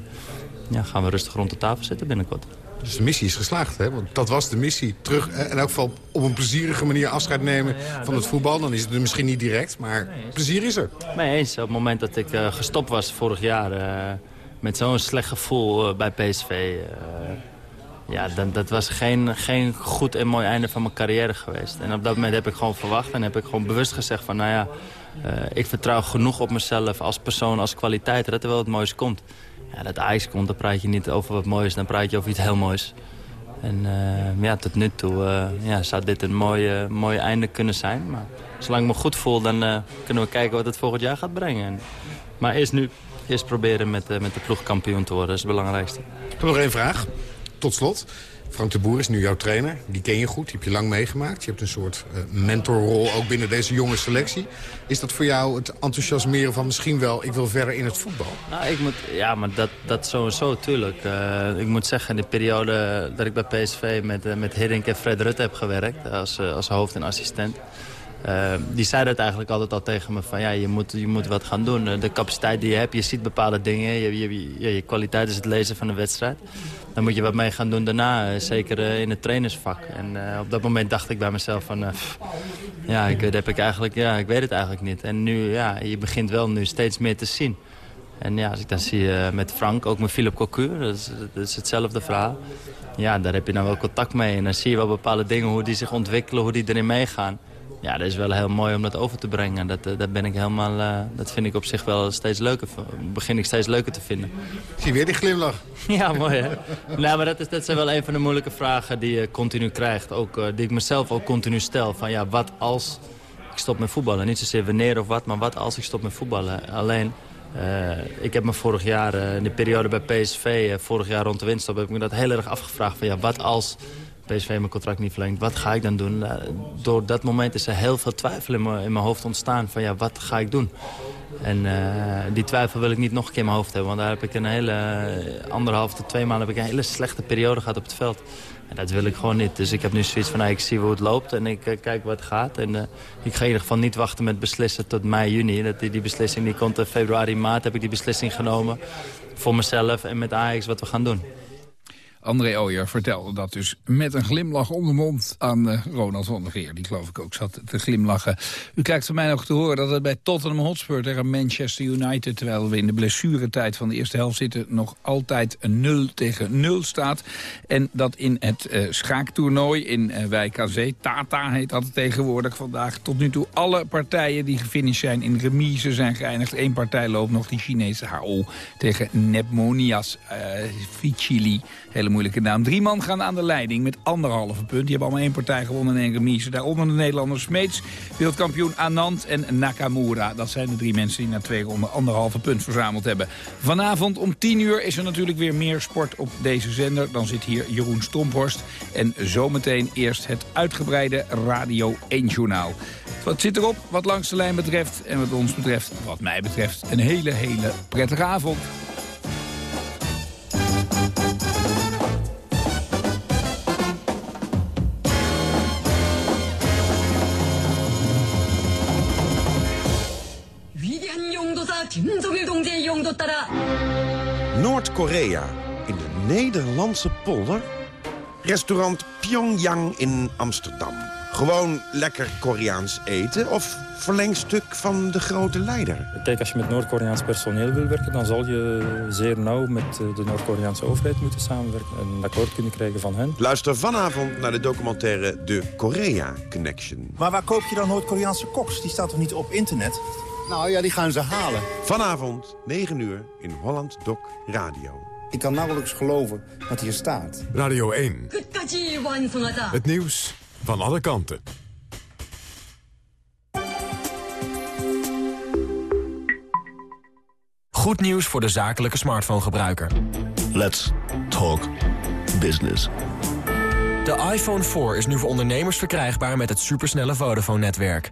ja, gaan we rustig rond de tafel zitten binnenkort. Dus de missie is geslaagd, hè? Want dat was de missie. Terug, eh, in elk geval op een plezierige manier afscheid nemen van het voetbal. Dan is het er misschien niet direct, maar plezier is er. Mee eens. Op het moment dat ik uh, gestopt was vorig jaar... Uh, met zo'n slecht gevoel uh, bij PSV... ja, dat was geen, geen goed en mooi einde van mijn carrière geweest. En op dat moment heb ik gewoon verwacht en heb ik gewoon bewust gezegd van... nou ja, ik vertrouw genoeg op mezelf als persoon, als kwaliteit... dat er wel wat moois komt. Ja, dat ijs komt, dan praat je niet over wat moois, dan praat je over iets heel moois. En uh, ja, tot nu toe uh, ja, zou dit een mooi, mooi einde kunnen zijn. Maar zolang ik me goed voel, dan uh, kunnen we kijken wat het volgend jaar gaat brengen. En, maar eerst nu, eerst proberen met, met de ploeg kampioen te worden, dat is het belangrijkste. Ik heb nog één vraag, tot slot. Frank de Boer is nu jouw trainer. Die ken je goed, die heb je lang meegemaakt. Je hebt een soort uh, mentorrol ook binnen deze jonge selectie. Is dat voor jou het enthousiasmeren van misschien wel... ik wil verder in het voetbal? Nou, ik moet, ja, maar dat, dat sowieso, tuurlijk. Uh, ik moet zeggen, in de periode dat ik bij PSV met, uh, met Hiddink en Fred Rutte heb gewerkt... als, als hoofd en assistent... Die zeiden het eigenlijk altijd al tegen me van ja, je moet, je moet wat gaan doen. De capaciteit die je hebt, je ziet bepaalde dingen. Je, je, je, je kwaliteit is het lezen van de wedstrijd. Dan moet je wat mee gaan doen daarna, zeker uh, in het trainersvak. En uh, op dat moment dacht ik bij mezelf van... Ja, ik, heb ik, eigenlijk, ja, ik weet het eigenlijk niet. En nu, ja, je begint wel nu steeds meer te zien. En ja, als ik dan zie met Frank, ook met Philip Cocu, dat is, dat is hetzelfde verhaal. Ja, daar heb je dan wel contact mee. En dan zie je wel bepaalde dingen, hoe die zich ontwikkelen, hoe die erin meegaan. Ja, dat is wel heel mooi om dat over te brengen. Dat, dat, ben ik helemaal, uh, dat vind ik op zich wel steeds leuker. Begin ik steeds leuker te vinden. Ik zie weer die glimlach. Ja, mooi hè. nou, maar dat, is, dat zijn wel een van de moeilijke vragen die je continu krijgt. Ook, uh, die ik mezelf ook continu stel. Van ja, wat als ik stop met voetballen? Niet zozeer wanneer of wat, maar wat als ik stop met voetballen? Alleen, uh, ik heb me vorig jaar, in de periode bij PSV, vorig jaar rond de winststop... heb ik me dat heel erg afgevraagd van ja, wat als PSV mijn contract niet verlengt. Wat ga ik dan doen? Uh, door dat moment is er heel veel twijfel in mijn, hoofd ontstaan. Van ja, wat ga ik doen? En uh, die twijfel wil ik niet nog een keer in mijn hoofd hebben. Want daar heb ik een hele uh, anderhalf tot twee maanden heb ik een hele slechte periode gehad op het veld. En dat wil ik gewoon niet. Dus ik heb nu zoiets van, nou, ik zie hoe het loopt en ik kijk wat gaat. En ik ga in ieder geval niet wachten met beslissen tot mei, juni. Dat die, die beslissing die komt in februari, maart heb ik die beslissing genomen. Voor mezelf en met Ajax wat we gaan doen. André Ooyer vertelde dat dus met een glimlach om de mond aan uh, Ronald van der Geer. Die geloof ik ook zat te glimlachen. U krijgt van mij nog te horen dat het bij Tottenham Hotspur tegen Manchester United... terwijl we in de blessuretijd van de eerste helft zitten... nog altijd een 0 tegen 0 staat. En dat in het uh, schaaktoernooi in uh, Wijk aan Zee, Tata heet dat tegenwoordig vandaag... tot nu toe alle partijen die gefinished zijn in remise zijn geëindigd. Eén partij loopt nog, die Chinese HO tegen Nepmonias Ficili. Hele moeilijke naam. Drie man gaan aan de leiding met anderhalve punt. Die hebben allemaal één partij gewonnen en één remise. Daaronder de Nederlanders Smeets, wereldkampioen Anand en Nakamura. Dat zijn de drie mensen die na twee ronden anderhalve punt verzameld hebben. Vanavond om tien uur is er natuurlijk weer meer sport op deze zender. Dan zit hier Jeroen Stomphorst. En zometeen eerst het uitgebreide Radio 1-journaal. Wat zit erop wat langs de lijn betreft en wat ons betreft, wat mij betreft, een hele, hele prettige avond. Noord-Korea, in de Nederlandse polder. Restaurant Pyongyang in Amsterdam. Gewoon lekker Koreaans eten of verlengstuk van de grote leider? Kijk, als je met Noord-Koreaans personeel wil werken... dan zal je zeer nauw met de Noord-Koreaanse overheid moeten samenwerken... en een akkoord kunnen krijgen van hen. Luister vanavond naar de documentaire De Korea Connection. Maar waar koop je dan Noord-Koreaanse koks? Die staat toch niet op internet? Nou ja, die gaan ze halen. Vanavond, 9 uur, in Holland Doc Radio. Ik kan nauwelijks geloven wat hier staat. Radio 1. Het nieuws van alle kanten. Goed nieuws voor de zakelijke smartphone-gebruiker. Let's talk business. De iPhone 4 is nu voor ondernemers verkrijgbaar met het supersnelle Vodafone-netwerk.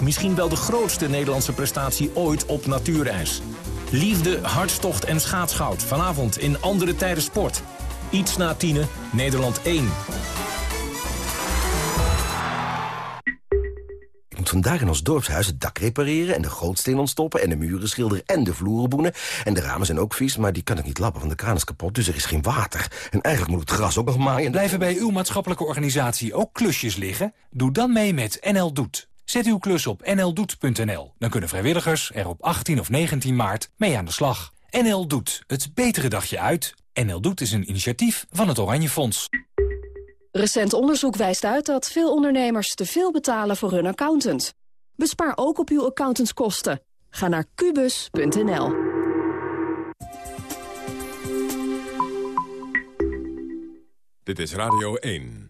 Misschien wel de grootste Nederlandse prestatie ooit op natuurreis. Liefde, hartstocht en schaatsgoud. Vanavond in Andere Tijden Sport. Iets na tienen, Nederland 1. Ik moet vandaag in ons dorpshuis het dak repareren... en de gootsteen ontstoppen en de muren schilderen en de vloeren boenen. En de ramen zijn ook vies, maar die kan ik niet lappen, want de kraan is kapot. Dus er is geen water. En eigenlijk moet het gras ook nog maaien. Blijven bij uw maatschappelijke organisatie ook klusjes liggen? Doe dan mee met NL Doet. Zet uw klus op nldoet.nl. Dan kunnen vrijwilligers er op 18 of 19 maart mee aan de slag. NL Doet, het betere dagje uit. NL Doet is een initiatief van het Oranje Fonds. Recent onderzoek wijst uit dat veel ondernemers te veel betalen voor hun accountant. Bespaar ook op uw accountantskosten. Ga naar kubus.nl. Dit is Radio 1.